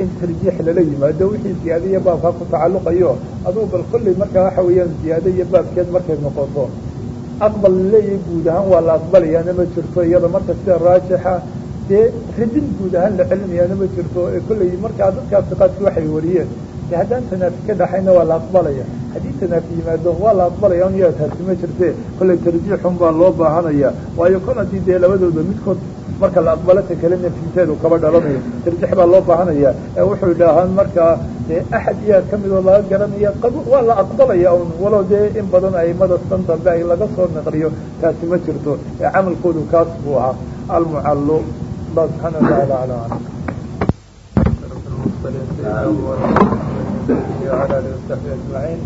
in tarjiix lala yimaado. Wixii ziyaado iyo baabkaa ku tacalluqayo. Adugu bal kolley markaa waxa weeyaan ziyaado iyo baabkeed markay noqoto. Aqbal la leeyahay guud ahaan waa la aqbalayaana ma jirto. Iyada marka sida raajixa dee radin guud ahaan la celinayaana ma jirto. Ee kolley markaa dadkaa siqaadki waxay wariyeen de haddaan tanaafi ka dhaxayna waa la aqbalaya. Haddii tanaafi yimaado waa la aqbalaya un yaa taasi jirte. Kolley tarjiixun baa loo baahanaya. Waayo haddii dee labadooda midkood marka la aqbalo ta kale nafyinteedu kaba dhalanayo tarjiix baa loo baahanaya. Wuxuu idhaahaan markaa dee axad iyaa ka midoo laga garanaya waa la aqbalaya un walow dee in badan aimada san dambe ay laga soo naqliyo taasi ma jirto. Camalkoodu kaas buu ahaa. Almucallo allah subxaana watacaala ala aclam وعلى آله وصحبه أجمعين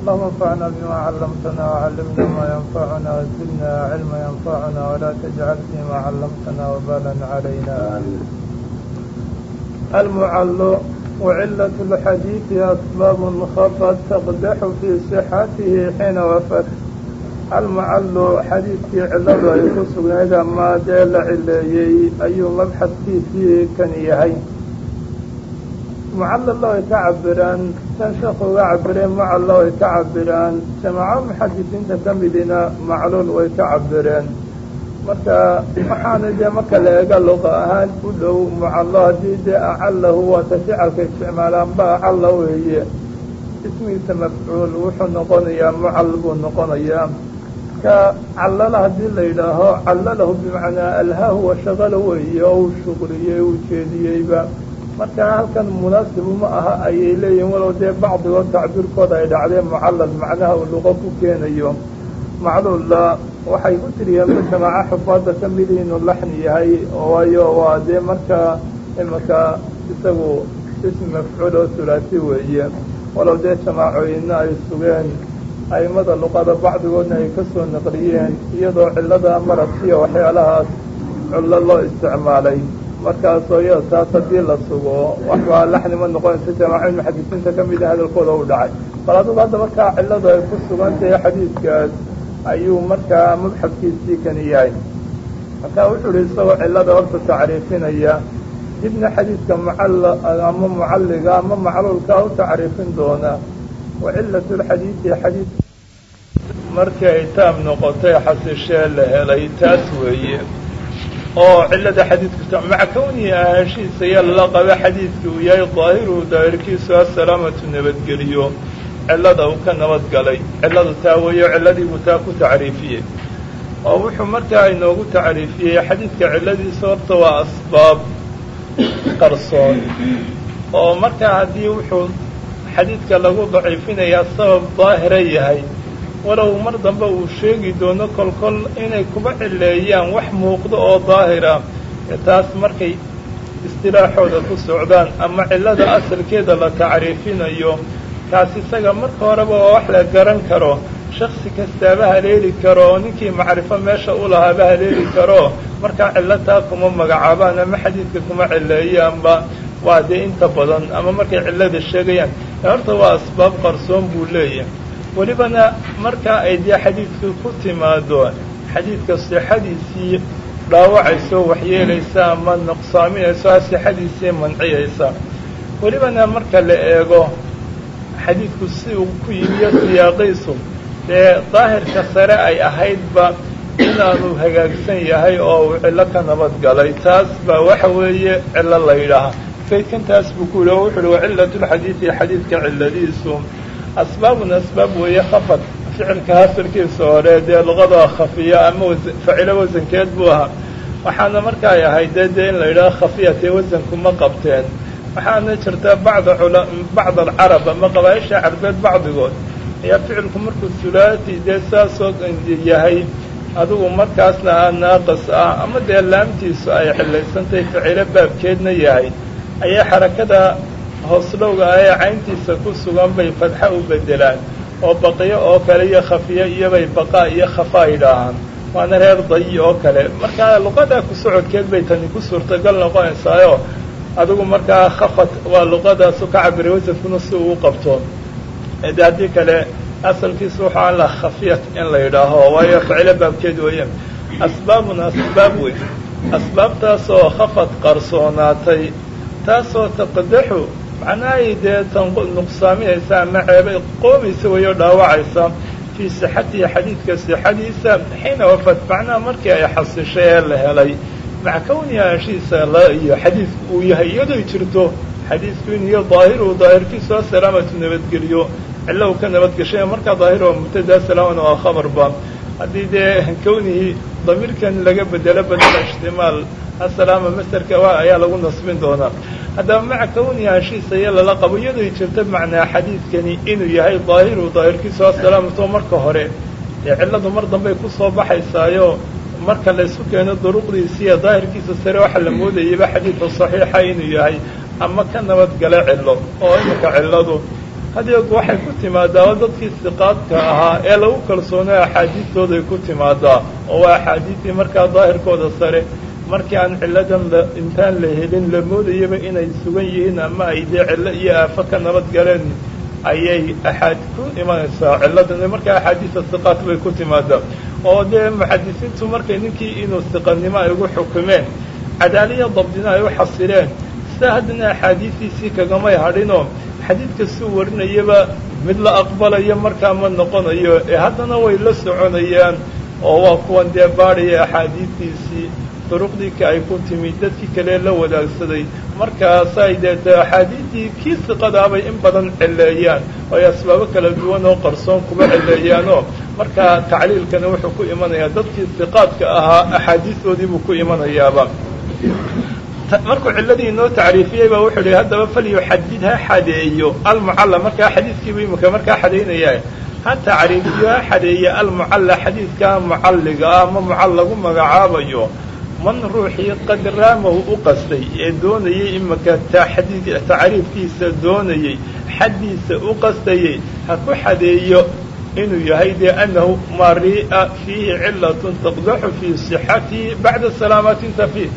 اللهم انفعنا بما علمتنا وعلمنا ما ينفعنا وزدنا علما ينفعنا ولا تجعل فيما علمتنا وبالا علينا المعل وعلة الحديث أسباب خفت تقدح في صحته حين وفت المعل حديث علة يقصد إذا ما دل عليه أي مبحث فيه كان يهي mucallalla way ka cabiraan san sheekhu uga cabireen mucalla way ka cabiraan jamaco muxadisiinta ka midina macluul way ka cabireen marka waxaana dee marka la eega luqa ahaan u dhow mucallo haddii dee acallahu waata ficalka isticmaalaanba acalla weeye ismigiisa mafcuul wuxuu noqonayaa mucal buu noqonayaa ka callala haddii la yidhaaho callalahu bimacnaa alhahu wa shaqala weeye oo uu shuqliyey uu jeediyeyba marka halkan munaasib uma aha ayay leeyihiin walow dee bacdigood tacbiirkooda ay dhacdeen mucallal macnaha uu luqo ku keenayo. Macluulla waxay ku tiriyeenba jamaaco xufaadda ka midi inuu laxni yahay waayo waa dee markaa imanka isagu ism mafcuul oo hulaasi weeye. Walow dee jamaacooyinna ay sugeen aimada luqada bacdigoodna ay ka soo naqliyeen iyadoo cillada maradkiiyo waxyaalahaas cullo loo isticmaalay markaasoo iyada taas haddii la sugo waxbaa laxni ma noqonaysa jamaacoyin muxadisiinta ka mida hadalkooda u dhacay. Bal adugu hadda markaa cilladu ay ku sugan tahay xadiidkaas ayuu markaa mubxadkiisii kani yahay. Markaa wuxuu ihi isagoo cillada horta tacriifinaya dibna xadiidka mucall ama mucalliga ama macluulkaa u tacriifin doona. Wa cilatu lxadiidi xadiid markii ay taam noqotay xasishee la helay taas weeye oo cillada xadiidku maca kownihi ahaanshihiisa iyo lala qaba xadiidka uu yahay daahiruhu daahirkiisu assalaamatu nabadgeliyo cillada uu ka nabadgalay cilladu taa weeyo cilladiibuu taa ku tacriifiyey. Oo wuxuu markaa inoogu tacriifiyey xadiidka cilladiisa horta waa asbaab qarsoon. Oo markaa haddii wuxuu xadiidka lagu daciifinayaa sabab daahira yahay walow mar dambe uu sheegi doono kolkol inay kuba cileeyaan wax muuqdo oo daahira taas markay istilaaxooda ku socdaan ama cillada asalkeeda la tacriifinayo kaas isaga marka horeba waa wax la garan karo. Shaksi kastaaba haleeli karo ninkii macrifo meesha u lahaaba haleeli karo. Markaa cillo taa kuma magacaabaan ama xadiidka kuma cileeyaanba waa dee inta badan ama markay cillada sheegayaan. Horta waa asbaab qarsoon buu leeyahay welibana markaa ay dee xadiidku ku timaado xadiidka sixadiisii dhaawacayso waxyeelaysa ama nuqsaaminayso sixadiisii manciyaysa. Welibana marka la eego xadiidku si uu ku yimiyo siyaaqiisu dee daahirka sare ay ahaydba inaanu hagaagsan yahay oo uu cillo ka nabadgalay taas baa waxa weeye cillo la yidhaahaa kaydkan taas buu ku yihi wuxu uhi wacillatu lxadiidi xadiidka cilladiisu asbaabun asbaab weeye khafad ficilka hasalkiisa hore dee luqada khafiya ama facilo wasankeed buu ahaa waxaana marka ay ahayd dee dee in la yidhaho wasanku ma qabteen waxaana jirta bacda bacd alcarab ama qabaaisha carbeed bacdigood ayaa ficilku markuu sulaati dee saasoo yahay adigu markaasna aa naaqis ah ama dee laamtiisu ay xillaysantahay ficilo baabkeedna yahay ayaa xarakada hooslowga ah ee cayntiisa ku sugan bay fadxa u bedelaan oo baqiyo oo kale iyo khafiyo iyobay baqaa iyo khafaa yidhaahaan waana reer dayi oo kale. Markaa luqadaa ku socodkeed bay tani ku suurtagal noqonaysaayo adigu markaa khafat waa luqadaasu ka cabiray wasankuna si uu qabto. De haddii kale asalkiisu waxaa la khafiyat in la yidhaaho waayo ficilo baabkeed weeye asbaabun asbaab wey asbaabtaasoo khafad qarsoonaatay taasoo taqdaxu macnahay dee nuqsaaminaysa ama ceebay qoomaysa weyo dhaawacaysa. Fii sixatihi xadiidka sixadiisa xiina wafad macnaha markii ay xasishay ee la helay. Maca kownihi anshiisa la iyo xadiidku uu yahay iyadoo jirto xadiidku in iyo daahiru daahirkiisu asalaamatu nabadgeliyo cillo uu ka nabadgashay markaa daahir oo mubtada asalaamana waa khabarba haddii dee kownihii damiirkan laga bedelo badela ijtimaal asalaama masarka ayaa lagu nasbin doonaa haddaba maca anshiisa iyo lala qabo iyadoy jirto macnaa xadiidkani inuu yahay daahiru daahirkiisu asalaamato marka hore. Ee cilladu mar dambey ku soo baxaysaayo marka la isu keeno duruqdiisiiyo daahirkiisa sare waxaa la moodayaba xadiidka saxiixa inuu yahay. Ama ka nabadgala cillo oo iminka cilladu. Hadeeg waxay ku timaadaa dadkii siqaadka ahaa ee lagu kalsoonay axaadiistooday ku timaadaa oo waa axaadiistii markaa daahirkooda sare markii aan cilladan la intaan la helin la moodayaba inay sugan yihiin ama ay dee cillo iyo aafo ka nabad galeen ayay axaad ku imanaysaa cilladan markaa axaadiista siqaad bay ku timaadaa. Oo dee muxadisiintu markay ninkii inuu siqanimo ay ugu xukumeen cadaaliya dabdina ay u xasileen sidaa haddana axaadiistiisii kagamay hadhinoo xadiidka suu warinayaba mid la aqbalayo markaa ma noqonayo ee haddana way la soconayaan oo waa kuwan dee baadhaya axaadiistiisii duruqdiika ay ku timid dadkii kale la wadaagsaday markaasay dee de axaadiistii kii siqadaabay in badan celeeyaan ay asbaabo kala duwan oo qarsoon kuba celeeyaanoo markaa tacliilkana wuxuu ku imanayaa dadkii siqaadka ahaa axaadiistoodii buu ku imanayaaba markuu ciladii inoo tacriifiyey baa wuxuu ihi haddaba falyuxadid ha xadeeyo almucalla markaa xadiidkiibu imika markaa xadaynaya ha tacriifiyo ha xadeeya almucalla xadiidka mucalliga ah ama mucal lagu magacaabayo man ruuxii qad raamahu u qastay ee doonayay imika tacriifkiisa doonayey xaddiisa u qastayey ha ku xadeeyo inuu yahay dee annahu mari'a fiihi cilatun taqdaxu fii sixatihi bacda salaamatinta fiih.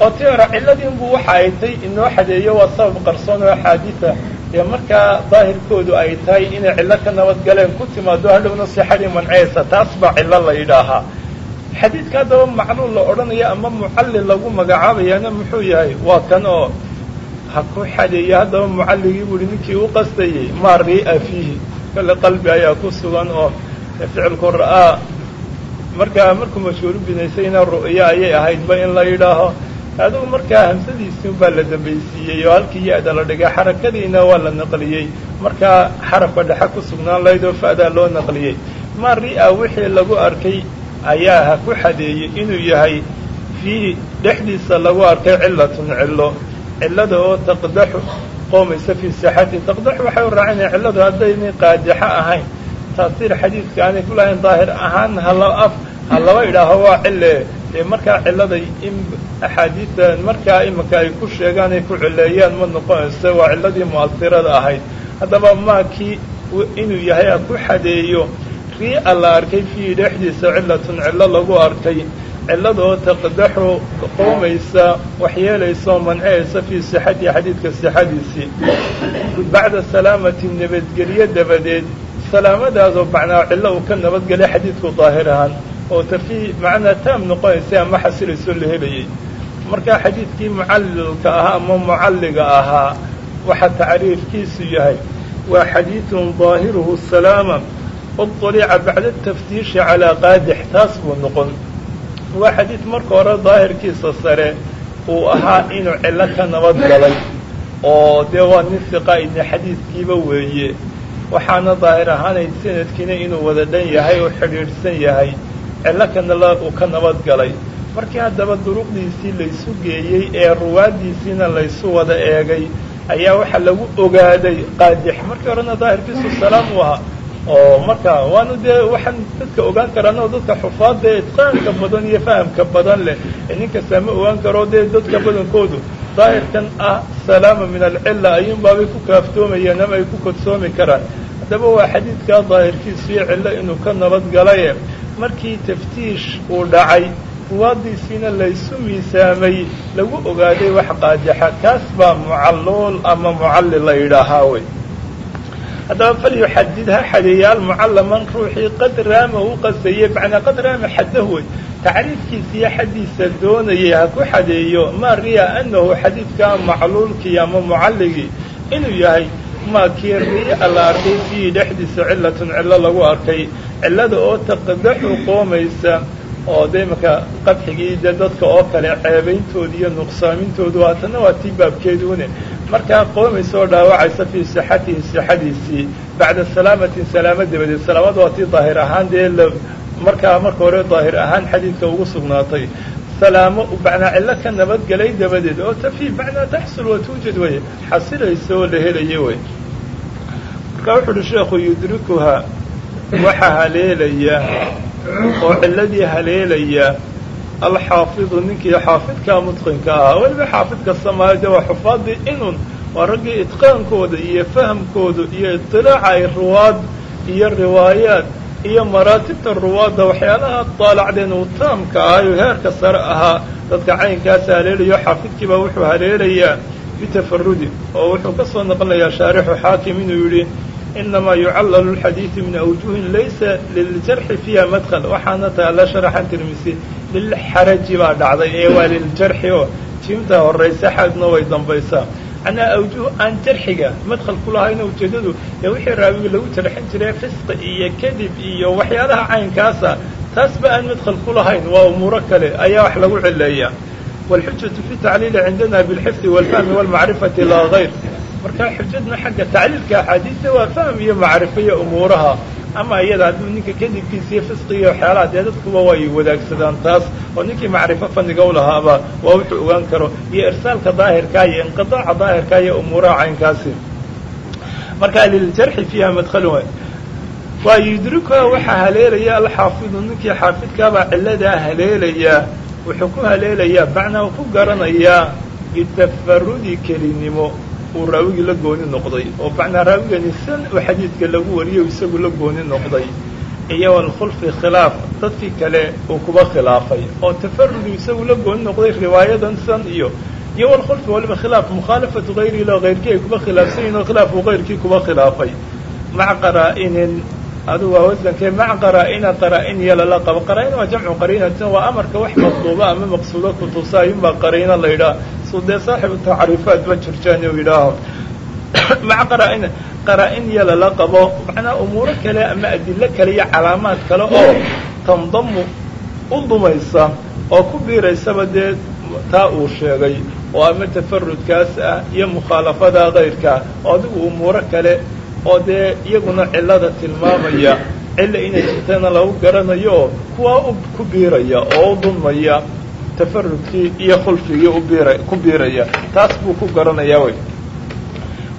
Oo ciladiinbuu waxa ay tay inoo xadeeyo waa sabab qarsoon oo axaadiida ee markaa daahirkoodu ay tahay inay cillo ka nabadgaleen ku timaado hadhowna sixadii manceysa taas cillo la yidhaahaa xadiidka haddaba macluul la odhanaya ama mucallil lagu magacaabayaana muxuu yahay waa kan oo ha ku xadeeya haddaba mucalligii buuhi ninkii u qastayey maa ri'a fiihi. Kale qalbi ayaa ku sugan oo ficilku ra'aa. Markaa markuu mashhuuru binaysayna ru'yo ayay ahaydba in la yidhaaho. Adugu markaa hamsadiisii baa la dambaysiiyey oo halkii ya-da la dhigay xarakadiina waa la naqliyey. Markaa xarafka dhexe ku sugnaan lahayd oo fa'daa loo naqliyey. Ma ri'a wixii lagu arkay ayaa ha ku xadeeyey inuu yahay fiihi dhexdiisa lagu arkay cilatun cillo. Cillada oo taqdaxu qoomaysa fii sixati taqdaxu waxay u raacinaya cilladu haddaynay qaadixo ahayn. Taasiir xadiidka aanay ku lahayn daahir ahaan hala af ha laba idhaaho waa cille. Dee markaa cilladay in axaadiidta markaa imika ay ku sheegaan ay ku cileeyaan ma noqonayso waa cilladii mu'asirada ahayd. Haddaba maakii inuu yahay ha ku xadeeyo rii'a la arkay fiihi dhexdiisa cilatun cillo lagu arkay. Cillada oo taqdaxu qoomaysa waxyeelaysa oo manceyaysa fii sixatihi xadiidka sixadiisii bacda salaamati nabadgelyo dabadeed salaamadaasoo macnaa cillo uu ka nabadgelay xadiidku daahir ahaan oo tafii macnaa taam noqonaysa ama xasilaysoo la helayay markaa xadiidkii mucallilka ahaa ama mucalliga ahaa waxa tacriifkiisu yahay waa xadiidun daahiruhu salaama uطulica bacda taftiishi calaa qaadix taas buu noqon. Waa xadiid marka hore daahirkiisa sare uu ahaa inuu cillo ka nabad galay oo dee waa nin siqaa'idne xadiidkiiba weeye. Waxaana daahir ahaanayd sanadkiina inuu wada dhan yahay oo xidhiidhsan yahay cillo kana uu ka nabad galay. Markii haddaba duruqdiisii laysu geeyey ee ruwaaddiisiina laysu wada eegay ayaa waxaa lagu ogaaday qaadix. Markii horena daahirkiisu salaam u ahaa oo marka waanu dee waxaan dadka ogaan karaan oo dadka xufaadda ee itqaanka badan iyo fahamka badan leh. Ee nin kastaa ma ogaan karo dee dadka badankoodu daahirkan ah salaama min alcilla ayuunbaabay ku kaaftoomayeen ama ay ku kodsoomi karaan. Haddaba waa xadiidkaa daahirkiisu iyo cillo inuu ka nabad galaye. Markii taftiish uu dhacay ruwaaddiisiina laysu miisaamay lagu ogaaday wax qaadixa kaas baa mucalluul ama mucalli la yidhaahaa wey haddaba falyuxadid ha xadeeya almucallaman ruuxii qad raama u qasayey macnaa qad raama xaddah wey tacriifkiisa iyo xaddiisa doonayay ha ku xadeeyo maa riya annahu xadiidkaa macluulkii ama mucalligii inuu yahay maa kii ri'a la arkay fiihi dhexdiisa cilatun cillo lagu arkay cillada oo taqdaxu qoomaysa oo de imanka qadxigii dee dadka oo kale ceebayntooda iyo nuqsaamintoodu haatana waa tii baabkeeduune markaa qoomaysa oo dhaawacaysa fii sixatihi sixadiisii bacda salaamatin salaamo dabadeed. Salaamada waa tii daahir ahaan dee la markaa marka hore daahir ahaan xadiidka ugu sugnaatay. Salaamo macnaa cillo ka nabadgelay dabadeed oo tafii macnaa taxsul wa tuujad weye xasilaysa oo la helayo wey markaa wuxu uhi sheekhu yudrikuha waxaa haleelaya oo cilladii haleelaya alxaafidu ninkii xaafidkaa mutqinka ahaa. Weliba xaafidka samaayo dee waa xufaadii inun waa raggii itqaankooda iyo fahamkooda iyo iطilaaca ay ruwaad iyo riwaayaad iyo maraatibta ruwaadda waxyaalaha daalacdeen uu taamka ahayo heerka sare ahaa. Dadka caynkaasa haleelayo xaafidkiibaa wuxuu haleelayaa bitafarudi oo wuxuu ka soo noqonayaa shaarixu xaakim inuu yidhi inamaa yucallalu lxadiidu min awjuhin laysa liljarxi fiiha madkal waxaana taala sharaxan tirmisi lilxaraji baa dhacday ee waa liljarxi oo jiimta horaysa xadna way dambaysaa macnaa awjuh aan jarxiga madkhal ku lahayna ujeedadu ee wixii raawiga lagu jarxin jiray fisqi iyo kadib iyo waxyaalaha caynkaasa taasba aan madkhal ku lahayn waa umuuro kale ayaa wax lagu cileeya wاlxujatu fi tacliili cindana biاlxifdi wاlfahmi wاlmacrifati laa gayr marka xujadna xagga tacliilka axaadiista waa fahm iyo macrifo iyo umuuraha. Ama iyada hadduu ninka kadibkiisa iyo fisqiga waxyaalaha dee dadkuba way wadaagsadaan taas oo ninkii macrifo fanniga u lahaaba waa wuxuu ogaan karo iyo irsaalka daahirkaa iyo inqidaaca daahirkaa iyo umuuraha caynkaasi. Marka liljarxi fiiha madkhalun waa yudrikuha waxaa haleelaya alxaafidu. Ninkii xaafidkaabaa cilladaa haleelaya wuxuu ku haleelayaa macnaa ku garanayaa bitafarudi kelinimo uu raawigii la gooni noqday oo macnaa raawigani san uu xadiidka lagu wariyo isagu la gooni noqday iyo walkhulfi khilaaf dadkii kale uu kuba khilaafay oo tafarudu isagu la gooni noqday riwaayadan san iyo iyo walkhulfi waliba khilaaf mukhaalafatu hayri ilo hayrkii ay kuba khilaafsan yihiin oo khilaaf uu hayrkii kuba khilaafay. Maca qaraa-inin adu waa wasankee maca qaraa-ina qaraa-in iyo lala qabo. Qaraa-in waa jamcu qariinatin waa amarka wax maqduuba ama maqsuudo kutusa ayunbaa qariino la yidhaah suu dee saaxibu tacriifaat ba jirjaan u yidhaaho. Maca qaraa-in iyo lala qabo macnaa umuuro kale ama adilo kale iyo calaamaad kale oo tandamu u dumaysa oo ku biiraysaba dee taa uu sheegay. Oo ama tafarudkaas ah iyo mukhaalafada kayrkaa oo adigu umuuro kale oo dee iyaguna cillada tilmaamaya cilla inay jirtana lagu garanayo kuwaa ku biiraya oo u dunmaya tafarudkii iyo khulfigii ku biiraya. Taas buu ku garanayaa wey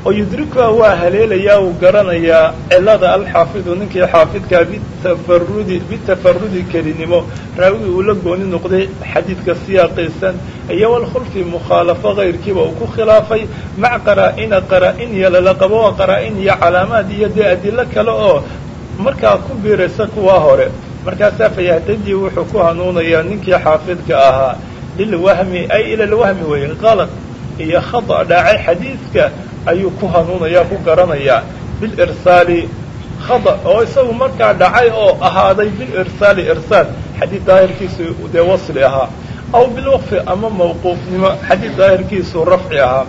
oo yudrikuha waa haleelayaa uu garanayaa cillada alxaafidu ninkii xaafidkaa bitafarudi bitafarudi kelinimo. Raawigii uu la gooni noqday xadiidka siyaaqiisan iyo walkhulfi mukhaalafo kayrkiiba uu ku khilaafay maca qaraa-ina qaraa-in iyo lala qabo waa qaraa-in iyo calaamaad iyo dee adilo kale oo markaa ku biiraysa kuwa hore. Markaasaa fayahtadii wuxuu ku hanuunayaa ninkii xaafidka ahaa lilwahmi ay ila lwahmi wey qalad iyo khada dhacay xadiidka ayuu ku hanuunayaa ku garanayaa. Bilirsaali khada oo isagu markaa dhacay oo ahaaday bilirsaali irsaal. Xadiid daahirkiisu dee wasli ahaa. Aw bilwaqfi ama mawquufnimo. Xadiid daahirkiisu rafci ahaa.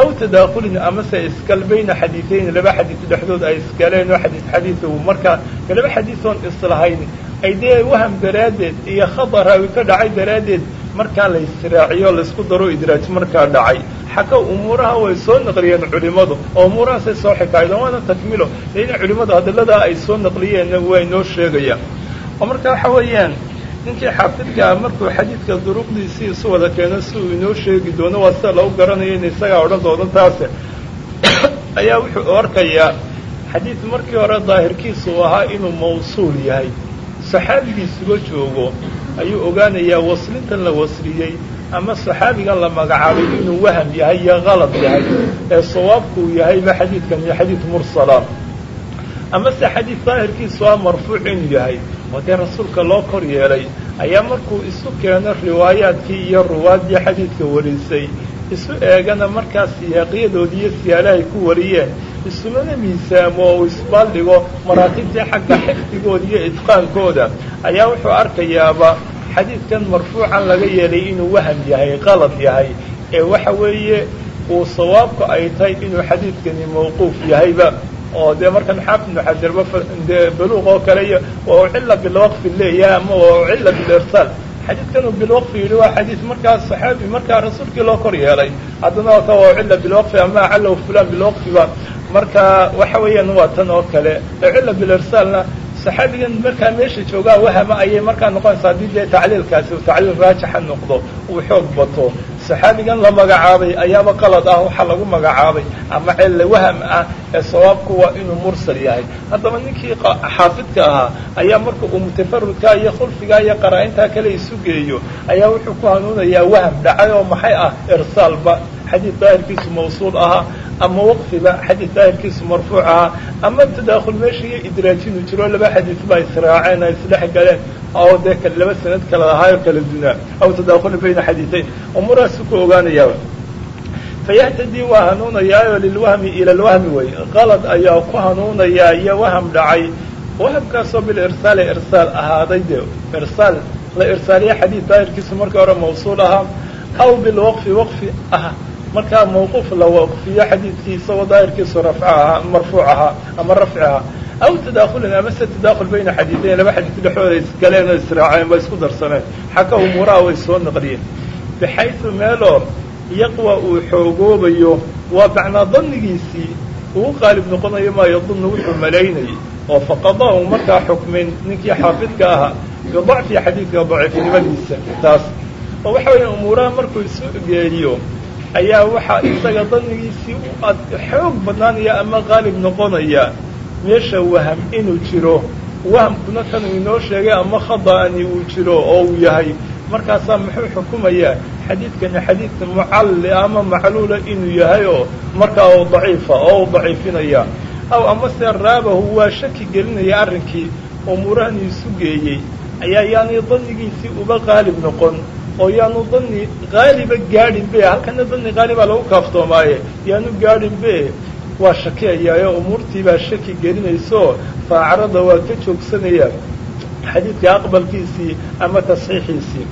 Aw tadaakulin amase iskal bayna xadiidayn. Laba xadiid dhexdood ay iskaleen oo xadiid xadiid markaa laba xadiisoon islahayn. Ay dee waham daraaddeed iyo khada raawi ka dhacay daraaddeed markaa la israaciyo laysku daro idraaj markaa dhacay. Xagga umuuraha way soo naqliyeen culimmadu oo umuurahaasay soo xikaayadeen waana takmilo leina culimmadu hadalladaa ay soo naqliyeenna waa inoo sheegayaan. Oo marka waxa weeyaan ninkii xaafidkaa markuu xadiidka duruqdiisii isu wada keeno si uu inoo sheegi doono waa sida lagu garanayo in isagaa odhan doono taase. Ayaa wuxuu arkayaa xadiid markii hore daahirkiisu ahaa inuu mawsuul yahay. Saxaabigiisuba joogo ayuu ogaanayaa waslintan la wasliyey ama saxaabigan la magacaabay inuu waham yahay iyo qalad yahay ee sawaabku uu yahayba xadiidkan iyo xadiid mursala. Ama se xadiid daahirkiisu ah marfuuc inuu yahay oo rasuulka loo kor yeelay ayaa markuu isu keeno riwaayaadkii iyo ruwaaddii xadiidka warisay isu eegana markaas siyaaqyadoodii iyo siyaalahay ku wariyeen isumana miisaamo oo isbaaldhigo maraatibtii xagga xifdigooda iyo idqaankooda ayaa wuxuu arkayaaba xadiidkan marfuucan laga yeelay inuu waham yahay qalad yahay ee waxa weeye uu sawaabku ay tahay inuu xadiidkani mawquuf yahayba. Oo dee markan xaafid ibnu xajarba baluuq oo kale iyo waa ucilla bilwaqfi leeyahay ama waa ucilla bilirsaal xadiidkan uu bilwaqfi yidhi waa xadiid markaa saxaabi markaa rasuulkii loo kor yeelay. Haddana ka waa ucilla bilwaqfi ama acallahu fulan bilwaqfiba marka waxa weeyaan waa tan oo kale. Ucilla bilirsaalna saxaabigan markaa meesha joogaa wahama ayay markaa noqonaysaa haddii dee tacliilkaasi uu tacliil raajixa noqdo uu xoog bato. Saxaabigan la magacaabay ayaaba qalad ah waxaa lagu magacaabay ama celle waham ah ee sawaabku waa inuu mursal yahay. Haddaba ninkii xaafidka ahaa ayaa marka uu mutafarudkaa iyo khulfigaa iyo qaraa-intaa kale isu geeyo ayaa wuxuu ku hanuunayaa waham dhacay oo maxay ah irsaalba xadiid daahirkiisu mawsuul ahaa ama waqfiba xadiid daahirkiisu marfuuc ahaa ama tadaakhul meesha iyo idraajinu jiro laba xadiid baa israaceen ay isdhex galeen oo dee laba sanad kala ahaayoo kala dunaa aw tadaakhuli bayna xadiidayn. Umuurahaasu ku ogaanayaa fayahtadii waa hanuunayaayo lilwahmi ila lwahmi wey qalad ayaa ku hanuunayaa iyo waham dhacay. Wahamkaasoo bilirsaali irsaal ahaaday dee. Irsaal la irsaaliye xadiid daahirkiisu markii hore mawsuul ahaa. Aw bilwaqfi waqfi ah markaa mawquuf la waqfiyo xadiidkii isagoo daahirkiisu rafc ahaa marfuuc ahaa ama rafci ahaa aw tadaakhulin ama se tadaakhul bayna xadiidayn laba xadiid dhexooda isgaleen oo israaceen ba isku darsameen xagga umuuraha way soo naqliyeen. Bixaysu meeloo yaqwa uu xoogoobayo waa macnaa dannigiisii uu qaalib noqonayo maa yadunnu wuxuu malaynayay oo faqada uu markaa xukmin ninkii xaafidka ahaa bidacfi xadiidka daciifnimadiisa. Taas. Oo waxa weya umuuraha markuu isu geeriyo ayaa waxaa isaga danigiisii xoog badnaanaya ama qaalib noqonaya meesha waham inuu jiro wahamkuna kan inoo sheegay ama khada'ani uu jiro oo uu yahay. Markaasaa muxuu xukumayaa xadiidkani xadiidka mucalli ama macluula inuu yahay oo markaa oo daciifa oo u daciifinaya. Aw amase raabahu waa shaki gelinaya arrinkii umuurahan isu geeyey ayaa yaanay danigiisii uba qaalib noqon oo yaanu dani qaaliba gaadhin be halkana dani qaalibaa lagu kaaftoomaaye yaanu gaadhin be waa shakiyayaayo umuurtiibaa shaki gelinayso faacrada waa ka joogsanaya xadiidka aqbalkiisii ama tasxiixiisii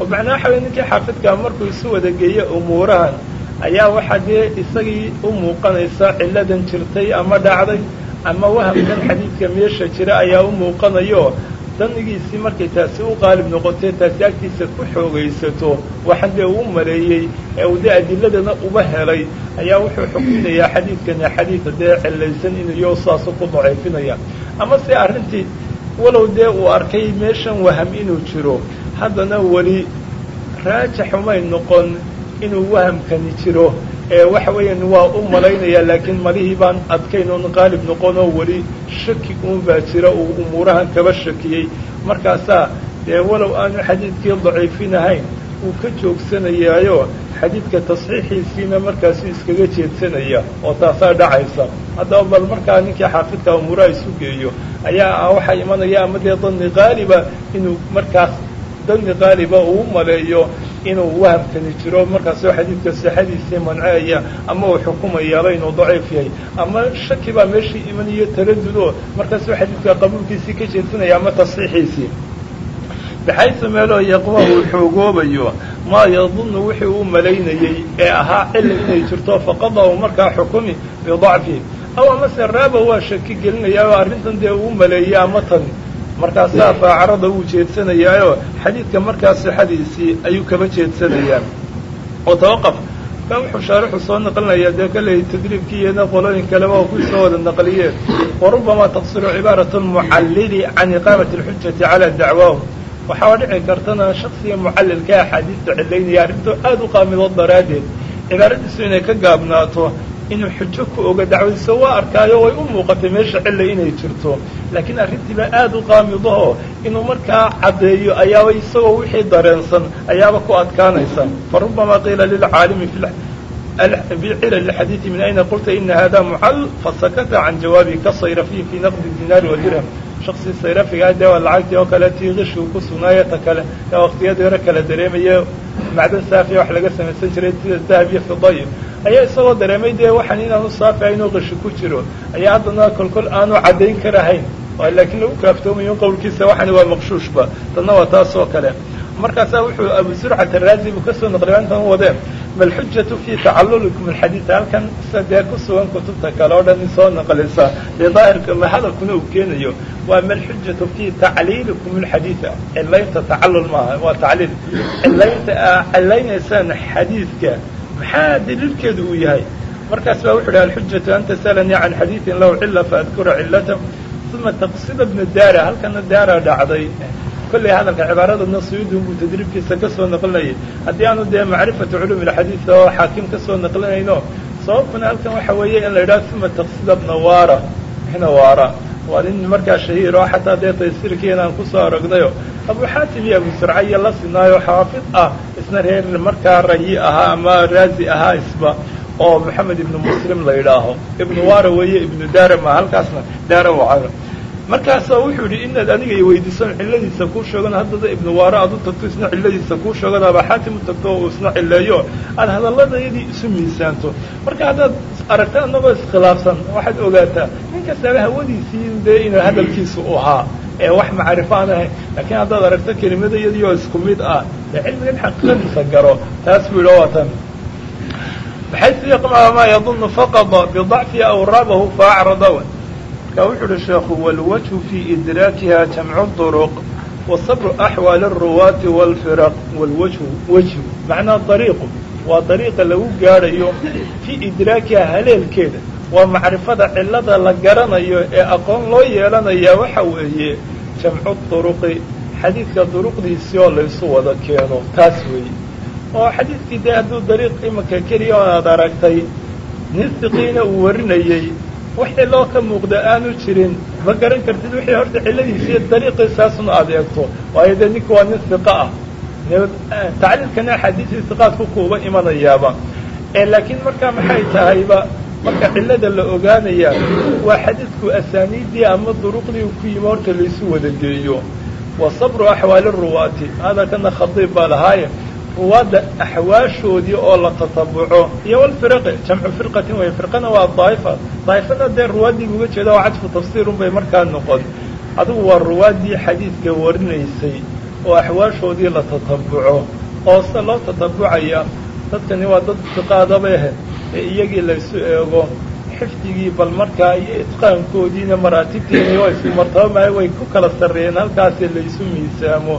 oo macnaa waxa wey ninkii xaafidkaa markuu isu wada geeye umuurahan ayaa waxaa dee isagii u muuqanaysa cilladan jirtay ama dhacday ama wahamkan xadiidka meesha jira ayaa u muuqanayo danigiisii markay taasi u qaalib noqotee taasi agtiisa ku xoogaysato waxaan dee uu maleeyey ee uu dee adiladana uba helay ayaa wuxuu xukminayaa xadiidkani xadiida dee cillaysan inuyo saasu ku daciifinaya. Ama se arrintii walow dee uu arkay meeshan waham inuu jiro haddana weli raajixumay noqon inuu wahamkani jiro waxa weeyaan waa u malaynayaa laakiin malihii baan adkayn oon qaalib noqonoo weli shaki uun baa jira uu umuurahan kaba shakiyey. Markaasaa dee walow aanu xadiidkii daciifinahayn uu ka joogsanayaayo xadiidka tasxiixiisiina markaasu iskaga jeedsanaya oo taasaa dhacaysa. Haddaba bal markaa ninkii xaafidka umuuraha isu geeyo ayaa waxaa imanaya ama dee dani qaaliba inuu markaas dani qaaliba uu maleeyo inuu wahamkani jiro markaasoo xadiidka sixadiisii manceaya ama uu xukumayaaba inuu daciif yahay. Ama shaki baa meeshii imanayo taradudo markaasoo xadiidka qabuulkiisii ka jeedsanaya ama tasxiixiisii baxaysu meeloo yaqwa uu xoogoobayo maa yadunnu wixii uu malaynayey ee ahaa cilla inay jirto faqada uu markaa xukumi bidacfi aw amase raaba waa shaki gelinayaa arrintan dee uu maleeyey ama tan markaasaa faacrada wuu jeedsanayaayo xadiidka markaa sixadiisii ayuu kaba jeedsanayaa oo tawaqaf. Wuxuu shaarixu soo naqlinayaa dee kalley tadriibkiiyana qolooyin kaleba oo kuwii soo wada naqliyeen. Wa rubamaa taqsiru cibaaratu lmucallili can iqaamati alxujati calaa dacwaahum waxaa dhici kartana shaksiga mucallilka axaadiista cilaynaya arrintoo aada u qaamidood daraaddeed cibaaradiisu inay ka gaabnaato inuu xujo ku oga dacwadiisa waa arkaayo way u muuqatay meesha cilla inay jirto. Laakiin arrintiibaa aada u qaamidaho inuu markaa caddeeyo ayaaba isagoo wixii dareensan ayaaba ku adkaanaysa fa rubamaa qiila lilcaalimi bicilal lxadiidi min ayna qulta ina hada mucal fasakata can jawaabi ka sayrafiyi fii naqdi dinaari wadirham shaksi sayrafigaa dee waa lacagtii oo kale tii ku sugnaayo ta kale ee hore kala dareemaya macdan saafiya wax laga samaysan jiray sida dahab iyo fidayo ayaa isagoo dareemay dee waxaan inaanu saafiha inuu qishi ku jiro. Ayaa haddana kolkol aanu caddayn karahayn laakiin lagu kaaftoomayo qowlkiisa waxani waa maqshuushba. Tanna waa taas kale. Markaasaa wuxuu abu zurcat araazi buu ka soo naqliya intan wadeen malxujatu fii tacalulikum alxadiid halkan sida dee ku sugan kutubta kale oo dhan soo naqlisa dee daahirka mahadalkuna uu keenayo waa malxujatu fii tacliilikum alxadiida cilaynta tacalul maaha waa tacliil cilaynta aa cilaynaysaan xadiidka maxaa daliilkeedu uu yahay markaas baa wuxu uhi alxujatu an tasalanii can xadiidin lahu cila faadkura cilata uma taqsida bna daara halkana daara dhacday kolley hadalka cibaaradana suyuudin buu tadriibkiisa ka soo naqlinayay. Haddii aanu dee macrifatu culumi alxadiid oo xaakim ka soo naqlinayno sababkuna halkan waxa weeye in la yidhaha uma taqsida bna waara bna waara waa nin markaa shahiir oo xataa dee taysiirkiina aan ku soo aragnayo abu xaatim iyo abu surca iyo la sinaayo xaafid ah isna reer markaa rayi ahaa ama raazi ahaa isba oo maxamed ibnu muslim la yidhaaho. Ibnu waara weeye ibnu daarama halkaasna daara markaasaa wuxuu yidhi inaad aniga i weydiisan cilladiisa kuu sheegan haddada ibnu waara aad u tagto isna cilladiisa kuu sheegan aba xaatim u tagto oo isna cilleeyo. Aad hadalladayadii isu miisaanto. Marka haddaad aragta anagoo iskhilaafsan waxaad ogaataa nin hawadiisii dee inuu hadalkiisa u ahaa ee wax macrifo aan laakiin haddaad aragto kelimadayadii oo isku mid ah dee cilmigan xaqiiqadiisa garo taas buu yidhi oo tan. Baxaysu yaqmaca maa yadunu faqada bidacfi aw rabahu faacrada marka wuxu uhi sheekhu walwajhu fii idraakiha jamcu duruq wa sabru axwaali aruwaati waalfiraq walwajhu wejhu macnaa dariiqu waa dariiqa lagu gaadhayo fii idraakiha haleelkeeda waa macrifada cillada la garanayo ee aqoon loo yeelanayaa waxa weeye jamcu duruqi xadiidka duruqdiisii oo laysu wada keeno taas weeye oo xadiidkii dee hadduu dariiq imanka keliya oo aad aragtay nin uu warinayey wax ciloo ka muuqda aanu jirin ma garan kartid wixii horta cilladiisi iyo dariiqiisaasuna aad eegto waayo dee ninka waa nin siqa ah. Tacliilkana axaadiisii siqaadku kuuba imanayaaba. Laakiin markaa maxay tahayba marka cillada la ogaanaya waa xadiidku asaaniiddii ama duruqdii ku yimi horta laysu wada geeyo. Wa sabru axwaali ruwaati. Hada kana khadiib baa lahaaye ruwaadda axwaashoodii oo la tatabuco. Iyo walfiraqi jamcu firqatin wey firqana waa daa'ifa. Daa'ifana dee ruwaaddii uga jeeda oo cadfu tafsiirun bay markaa noqon. Adigu waa ruwaaddii xadiidka warinaysay oo axwaashoodii la tatabuco. Se loo tatabucaya dadkani waa dad siqaadabay ahayd. Ee iyagii laysu eego xifdigii bal markaa iyo itqaankoodiina maraatibtiina waa isku martaba maayo way ku kala sarreeyeen halkaasi laysu miisaamo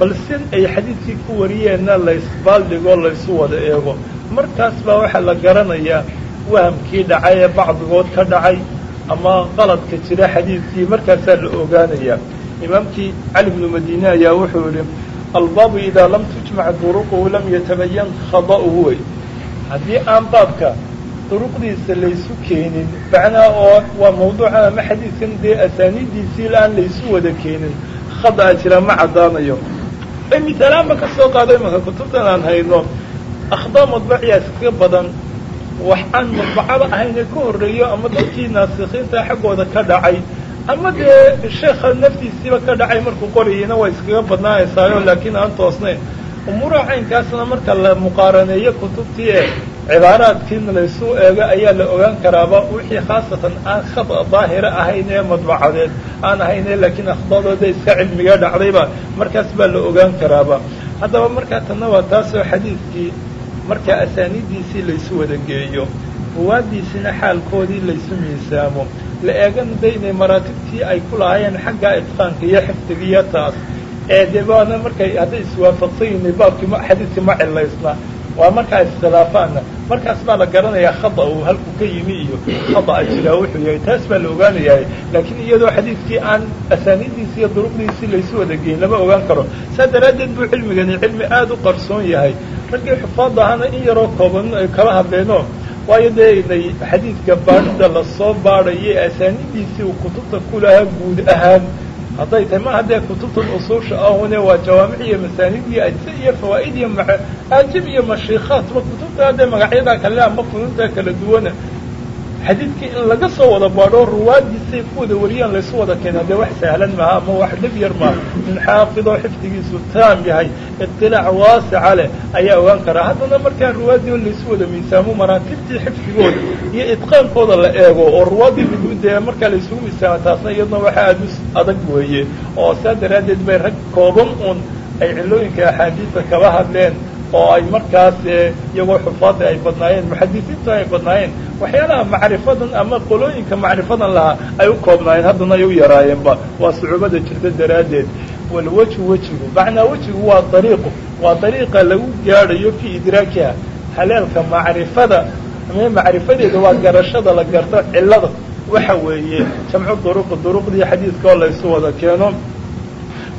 bal sin ay xadiidkii ku wariyeenna laysbaaldhigoo laysu wada eego. Markaas baa waxaa la garanayaa wahamkii dhacay ee bacdigood ka dhacay ama qaladka jira xadiidkii. Markaasaa la ogaanayaa. Imaamkii cali bnu madiine ayaa wuxuu yidhi albaabu idaa lam tujmac duruquhu lam yatabayan khada'uhu wey haddii aan baabka duruqdiisa laysu keenin macnaha oo waa mawduuca ama xadiidkan dee asaaniiddiisii aan laysu wada keenin khada'a jira ma caddaanayo misaalaanba ka soo qaado imanka kutubtan aan hayno akhdaa madbaciya iskaga badan. Wax aan madbacada ahayne ka horreeyo ama dadkii naasikiinta xaggooda ka dhacay ama dee sheekha naftiisiiba ka dhacay markuu qorayeyna waa iskaga badnaanaysaayo laakiin aan toosnayn umuuraha marka la muqaaraneeyo kutubtii ee cibaaraadkiina laysu eego ayaa la ogaan karaaba wixii khaasatan aan khada daahira ahayn ee madbacadeed aan ahayne laakiin akhdadooda iska cilmiga dhacdayba markaas baa la ogaan karaaba haddaba markaa tanna waa taasoo xadiidkii markaa asaaniiddiisii laysu wada geeyo ruwaaddiisina xaalkoodii laysu miisaamo. La eegana de inay maraatibtii ay ku lahaayeen xagga itqaanka iyo xifdigiyo taas. Ee dee baana markay hadday iswaafaqsan yihiin baabkii xadiidkii ma cilaysna waa markaa iskhilaafaana markaas baa la garanayaa khada uu halku ka yimi iyo khada'a jiraa wuxuu yahay taas baa la ogaanayahay laakiin iyadoo xadiidkii aan asaaniiddiisi iyo duruqdiisii laysu wada geyn lama ogaan karo. Saa daraaddeed buu cilmigani cilmi aada u qarsoon yahay. Raggii xufaadda ahana in yaroo kooban ay kala hadleeno. Waayo dee inay xadiidka baadhida la soo baadhayo asaaniiddiisii uu kutubta ku lahaa guud ahaan hadday tahay ma haddee kutubtan usuusha ahune waa jawaamic iyo masaanid iyo ajse iyo fawaa'id iyo aajib iyo mashiikaatba kutubta haddee magacyadaa kale ama fununta kala duwana xadiidkii in laga soo wada baadho ruwaaddiisay ku wada wariyaan laysu wada keena dee wax sahlan maaha ama wax dhib yar maaha min xaafidoo xifdigiisu taam yahay iطilaac waasica leh ayaa ogaan karaa haddana markaa ruwaaddii laysu wada miisaamo maraatibtii xifdigooda iyo idqaankooda la eego oo ruwaaddii midudee markaa laysugu miisaamo taasna iyadna waxa aada u adag weeye. Oo saa daraaddeed bay rag kooban uun ay cilooyinka axaadiista kaba hadleen oo ay markaas iyagoo xufaada ay badnaayeen muxadisiintu ay badnaayeen waxyaalaha macrifadan ama qolooyinka macrifadan lahaa ay u koobnaayeen haddana ay u yaraayeenba. Waa sucuubada jirta daraaddeed. Walwejhu wejigu macnaa wejigu waa dariiqu waa dariiqa lagu gaadhayo fii idraakiha. Haleelka macrifada macrifadeeda waa garashada la garto cilada waxa weeye jamcu duruqi duruqdii xadiidka oo laysu wada keeno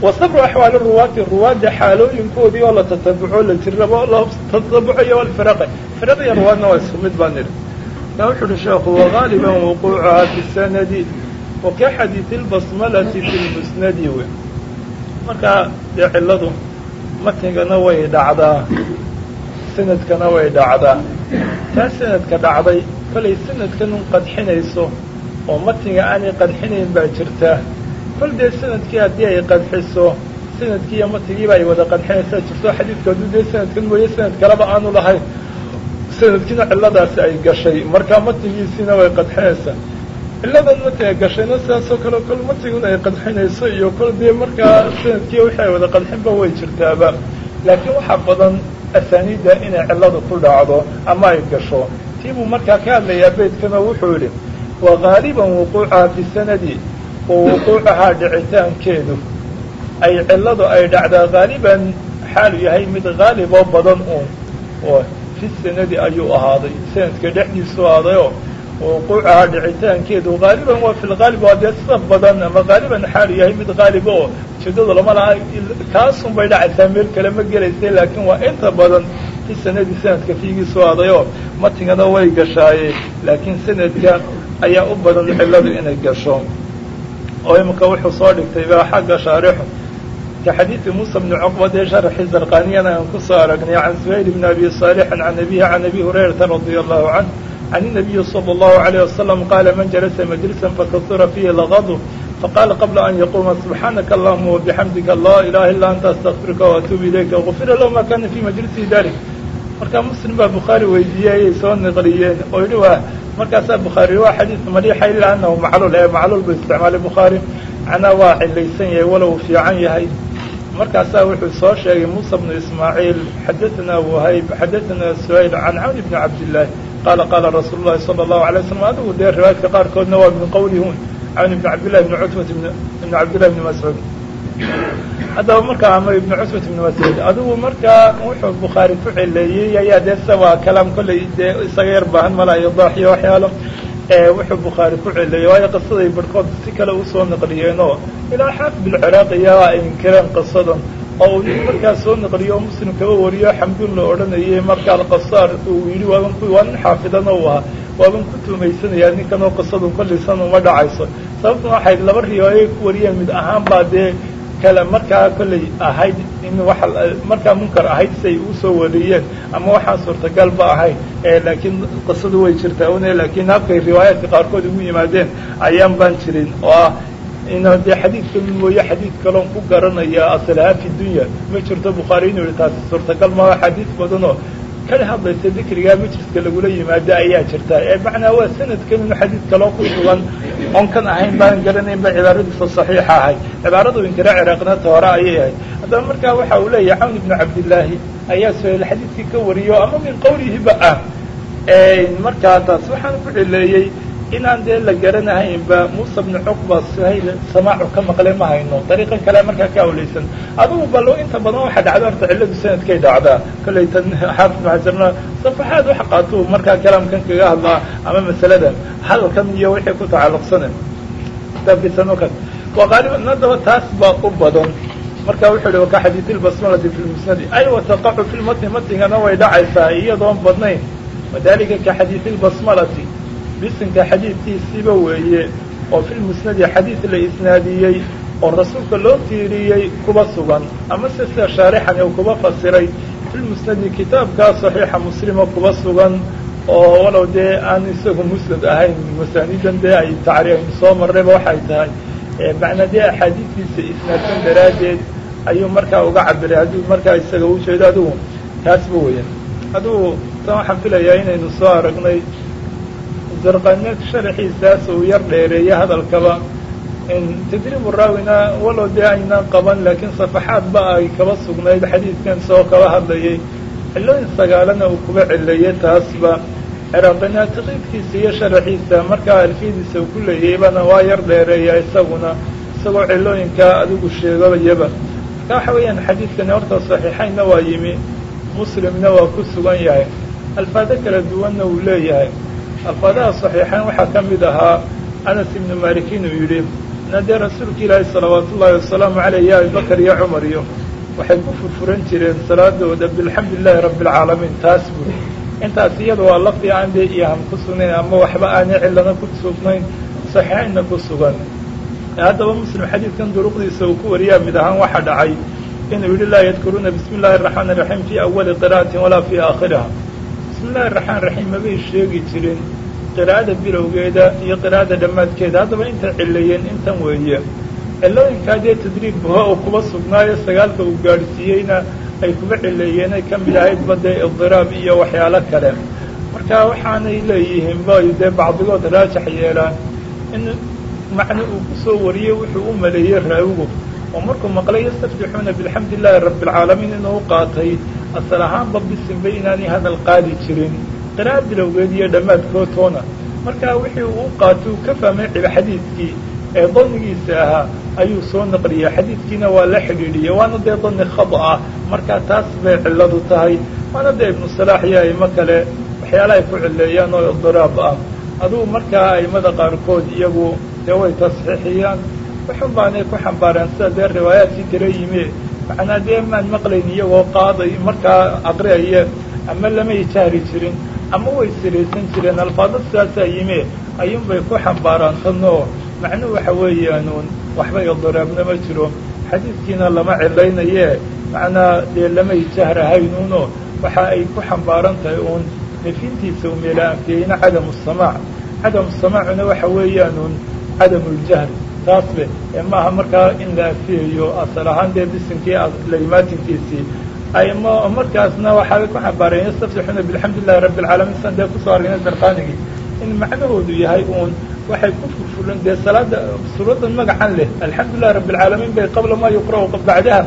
wasabru axwaali ruwaati ruwaadda xaalooyinkoodii oo la tatabuco la jirabo la tatabucayo alfiraqe firaqya ruwaadna waa isku mid baan nidhi na wuxu uhi sheekhu wagaaliban wuquucuhaa fi sanadi waka xadiidi lbasmalati fi lmusnadi wey markaa dee cilladu matnigana way dhacdaa sanadkana way dhacdaa taa sanadka dhacday kolay sanadkan un qadxinayso oo matniga aanay qadxinayn baa jirta kol dee sannadkii haddii ay qadxiso sannadkii iyo matnigiiba ay wada qadxinaysaa jirto xadiidka hadduu dee sanadkan mooye sanad kaleba aanu lahayn sanadkiina cilladaasi ay gashay markaa matnigiisiina way qadxinaysaa cilladan matniga gashayna sidaasoo kale kol matniguna ay qadxinayso iyo kol dee markaa sanadkiiya wixii ay wada qadxinba way jirtaaba laakiin waxaa badan asaaniidda inay cilladu ku dhacdo ama ay gasho tii buu markaa ka hadlayaa beydkana wuxuu yidhi wa gaaliban wuquucaha fi sanadi wa wuquucahaa dhicitaankeedu. Ay cilladu ay dhacdaa haaliban xaalu yahay mid haaliboo badan uun oo fi sanadi ayuu ahaaday sanadka dhexdiisu aadayoo wuquucaha dhicitaankeedu. Haaliban waa fi lgaalib waa dee sida badan ama haaliban xaalu yahay mid haaliba oo ujeedada lama laha kaasun bay dhacaysaa meel kale ma gelaysa laakiin waa inta badan fi sanadi sanadka fiigiisu adayoo matingana way gashaaye laakiin sanadka ayaa u badan cilladu inay gasho oo imika wuxuu soo dhigtay baa xagga shaarixu ka xadiidi muusa bni cuqba dee sharxii zarqaniyana aan ku soo aragnay can suhayl bni abi saalixin can abihi can abi hurayrata radia allahu canh can inabiyi sala allahu alayh wasalam qaala man jalasa majlisan fakasura fiihi laqadu faqaala qabla an yaquuma subxaanaka allahuma wabixamdika laa ilaha illa anta astaqfiruka waatuubu ilayka gufira lahu ma kana fii majlisihi dalik markaa muslim baa bukhaari weydiiyey ayay soo naqliyeen oo yidhi waa markaasaa bukhaari waa xadiidka madiixa ilaa anahu macluul ee macluul buu isticmaalay bukhaari macnaa waa cilaysan yahay walow fiican yahay. Markaasaa wuxuu soo sheegay muusa bnu ismaaciil xadaanaa wahayb xadaanaa suhayl can camr bni cabdillaahi qaala qaala rasuulu llahi sala allahu alay waslm adigu dee riwaayadka qaarkoodna waa min qowlihun camr bni cabdillahi bni cutbat bni cabdillahi bni mascuud haddaba markaa ama ibnu cusbat ibni mascuud adigu markaa wuxuu bukhaari ku cileeyey ayaa dee sa waa kalaam kolley dee isaga yar baahan mala iyo doox iyo waxyaalo wuxuu bukhaari ku cileeyey waayo qisaday barhkood si kale u soo naqliyeenoo ilaa xaafid ilciraaqiya ay inkireen qisadan. Oo uu nin markaa soo naqliyo oo muslim kaba wariyo xamduun la odhanayay markaa alqasaar uu yidhi waaban ku waa nin xaafidana u ahaa. Waaban ku tuumaysanayaa ninkan oo qisadu kollaysan uma dhacayso. Sababtuna waxay laba riwaayoy ku wariyeen mid ahaan baa dee kale markaa kollay ahayd in waxa markaa munkar ahayd siay u soo wariyeen ama waxaan suurtagal ba ahayn laakiin qisadu way jirtaa une laakiin habkay riwaayaadka qaarkood ugu yimaadeen ayaan baan jirin. Oo ah in dee xadiidka mooye xadiid kaloon ku garanaya asalahaa fi dunya ma jirto bukhaari inuu yihi taasi suurtagal maa xadiid badanoo kala hadlaysa dikrigaa majliska lagula yimaado ayaa jirta. Ee macnaa waa sanadkan inu xadiid kaloo ku sugan oon kan ahayn baan garanayn ba cibaaradiisa saxiixa ahay. Cibaaradu inkira ciraaqnata hore ayay ahayd haddaba markaa waxa uu leeyahay cawn ibnu cabdillaahi ayaa suhayl xadiidkii ka wariyo ama min qawlihiba ah. Markaa taas waxaan ku inaan dee la garanahaynba muusa bni cuqba samaacu ka maqle ma hayno. Dariiqan kale markaa ka awlaysan adugu balo inta badan waxaa dhacda horta cilladu sanadkay dhacdaa. Kollay tan xaafid maxajarna safaxaad wax qaatuu markaa kalaamkan kaga hadlaa ama masaladan hadalkan iyo wixii ku tacalluqsana dabisankan waa qaaliban haddaba taas baa u badan. Marka wuxuu yihi waka xadiidi lbasmalati fi lmusnadi ay wataqacu fi lmatni matnigana way dhacaysaa iyadoon badnayn. Wadalika ka xadiidi lbasmalati bisinka xadiidkiisiiba weeye oo fi lmusnadi xadiid la isnaadiyey oo rasuulka loo tiiriyey kuba sugan ama se sida shaarixani uu kuba fasiray fi lmusnadi kitaabkaa saxiixa muslima kuba sugan oo walow dee aan isagu musnad ahayn masaanidan dee ay tacri aynu soo marrayba waxay tahay. Macnaa dee axaadiidkiisa isnaadsan daraaddeed ayuu markaa uga cabiray hadduu markaa isaga ujeedo adigu taasba weya adigu tan waxaan filayaa inaynu soo aragnay zarqaneed sharaxiisaas uu yar dheereeyey hadalkaba. Tadriibu raawina walow dee aynaan qaban laakiin safaxaad ba ay kaba sugnayd xadiidkan soo kaba hadlayay. Cillooyin sagaalana uu kuba cileeyey taasba ciraaqina taqiidkiisa iyo sharaxiisa markaa alfiyadiisa uu ku leeyaybana waa yar dheereeya isaguna isagoo cillooyinkaa adigu sheegabayaba marka waxa weeyaan xadiidkani horta saxiixaynna waa yimi muslimna waa ku sugan yahay. Alfaado kala duwanna uu leeyahay alfaadaha saxiixayn waxaa ka mid ahaa anas ibnu malik inuu yidhi na dee rasuulka ilaahi salawaatu ullaahi wasalaamu caleyh ya abibakar iyo cumar iyo waxay ku furfuran jireen salaadooda bilxamdu lilahi rabbi alcaalamiin taas buri intaas iyada waa lafdi aan dee iyaham ku sugnayn ama waxba aanay cillana ku sugnayn saxiixaynna ku sugan haddaba muslim xadiidkan duruqdiisa uu ku wariyaa mid ahaan waxaa dhacay inuu yidhi laa yadkuruuna bismi illahi araxmaan iraxiim fii awali qira'atin walaa fii aakhiriha bismi illahi araxmaan raxiim mabay sheegi jirin? Qiraa'ada bilowgeeda iyo qiraa'ada dhammaadkeeda haddaba intay cileeyeen intan weeye cillooyinkaa dee tadriib buha oo kuba sugnaayo sagaalka uu gaadhsiiyeyna ay kuba cileeyeen ay ka mid ahayd ba dee idiraab iyo waxyaalo kale. Marka waxaanay leeyihiin bay dee bacdigood raajax yeelaan in macne uu ku soo wariyey wuxuu u maleeyey raawigu oo markuu maqlay yastaftixuuna bilxamdi illaahi rabbi alcaalamiin inuu qaatay asal ahaanba bisinba inaanay hadal qaadi jirin qira'a bilowgeed iyo dhammaadkoodtoona markaa wixii uu u qaatay uu ka fahmay xadiidkii ee danigiisa ahaa ayuu soo naqliyey. Xadiidkiina waa la xidhiidhiyey waana dee dani khada ah. Markaa taas bay cilladu tahay. Waana dee ibnu salaax iyo aimo kale waxyaala ay ku cileeyaan oo idiraab ah. Adugu markaa aimada qaarkood iyagu dee way tasxiixiyaan. Wuxun baanay ku xambaareen sida dee riwaayaadkii kala yimi macnaa dee maan maqlayn iyagoo qaaday markaa aqriaya ama lamay jahri jirin ama way siraysan jireen alfaado sidaasaa yimi ayuunbay ku xambaaraan tanoo macnuhu waxa weeyaanuun waxba idiraabna ma jiro xadiidkiina lama cilaynaye macnaa dee lamay jahrahaynuuno waxa ay ku xambaaran tahay uun nefintiisa umeela anfiyeyna cadamu samaac cadamu samaacuna waxa weeyaanuun cadamu ljahri taas be ee maaha markaa in la anfiyayo asal ahaan dee bisinkii laimaatinkiisii ayma markaasna waxaabay ku xambaareen yastaftixuuna bilxamdu lilahi rabbi alcaalamiin san dee ku soo argna darqaanigii in macnahoodu yahay uun waxay ku furfuran dee salaada suuradan magacan leh alxamdu lilahi rabbi alcaalamiin bay qabla maa yuqra'u bacdaha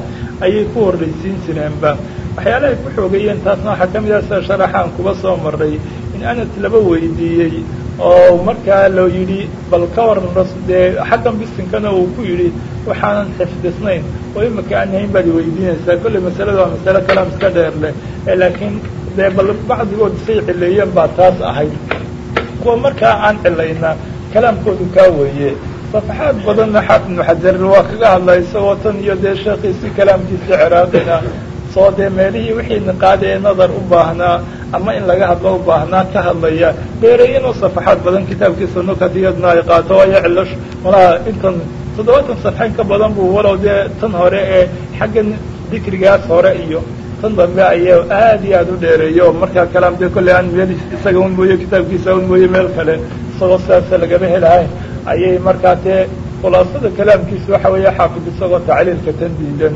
ayay ku horraysiin jireenba waxyaalahay ku xoogeeyeen taasna waxaa ka mid ah sida sharaxaan kuba soo maray in anas laba weydiiyey oo markaa loo yidhi bal ka waran dee xaggan bisinkana uu ku yidhi waxaanan xifdisnayn. Oo imika aan hayn baad weydiinaysaa. Kolley masalada waa masale kalaam iska dheer leh laakiin dee bal bacdigood say cileeyeen baa taas ahayd. Kuwa markaa aan cilayna kalaamkoodu kaa weeye. Safaxaad badanna xaafid xajar waa kaga hadlay isagoo tan iyo dee sheekiisii kalaamkiisii ciraaqina soo dee meelihii wixii niqaada ee nadar u baahnaa ama in laga hadlo u baahnaa ka hadlaya. Dheereeyanoo safaxaad badan kitaabkiisa nukadiyadna ay qaato waayo cilash malaha intan toddobaatan safxayn ka badan buu walow dee tan hore ee xaggan dikrigaas hore iyo tan dambe ayaa aad iyo aad u dheereeyo. Markaa kalaam dee kolley aan meel isaga un mooye kitaabkiisa un mooye meel kale. Isagoo sidaasa lagama helahay. Ayay markaa dee khulaasada kalaamkiisa waxa weeye xaafid isagoo tacliilka tan diidan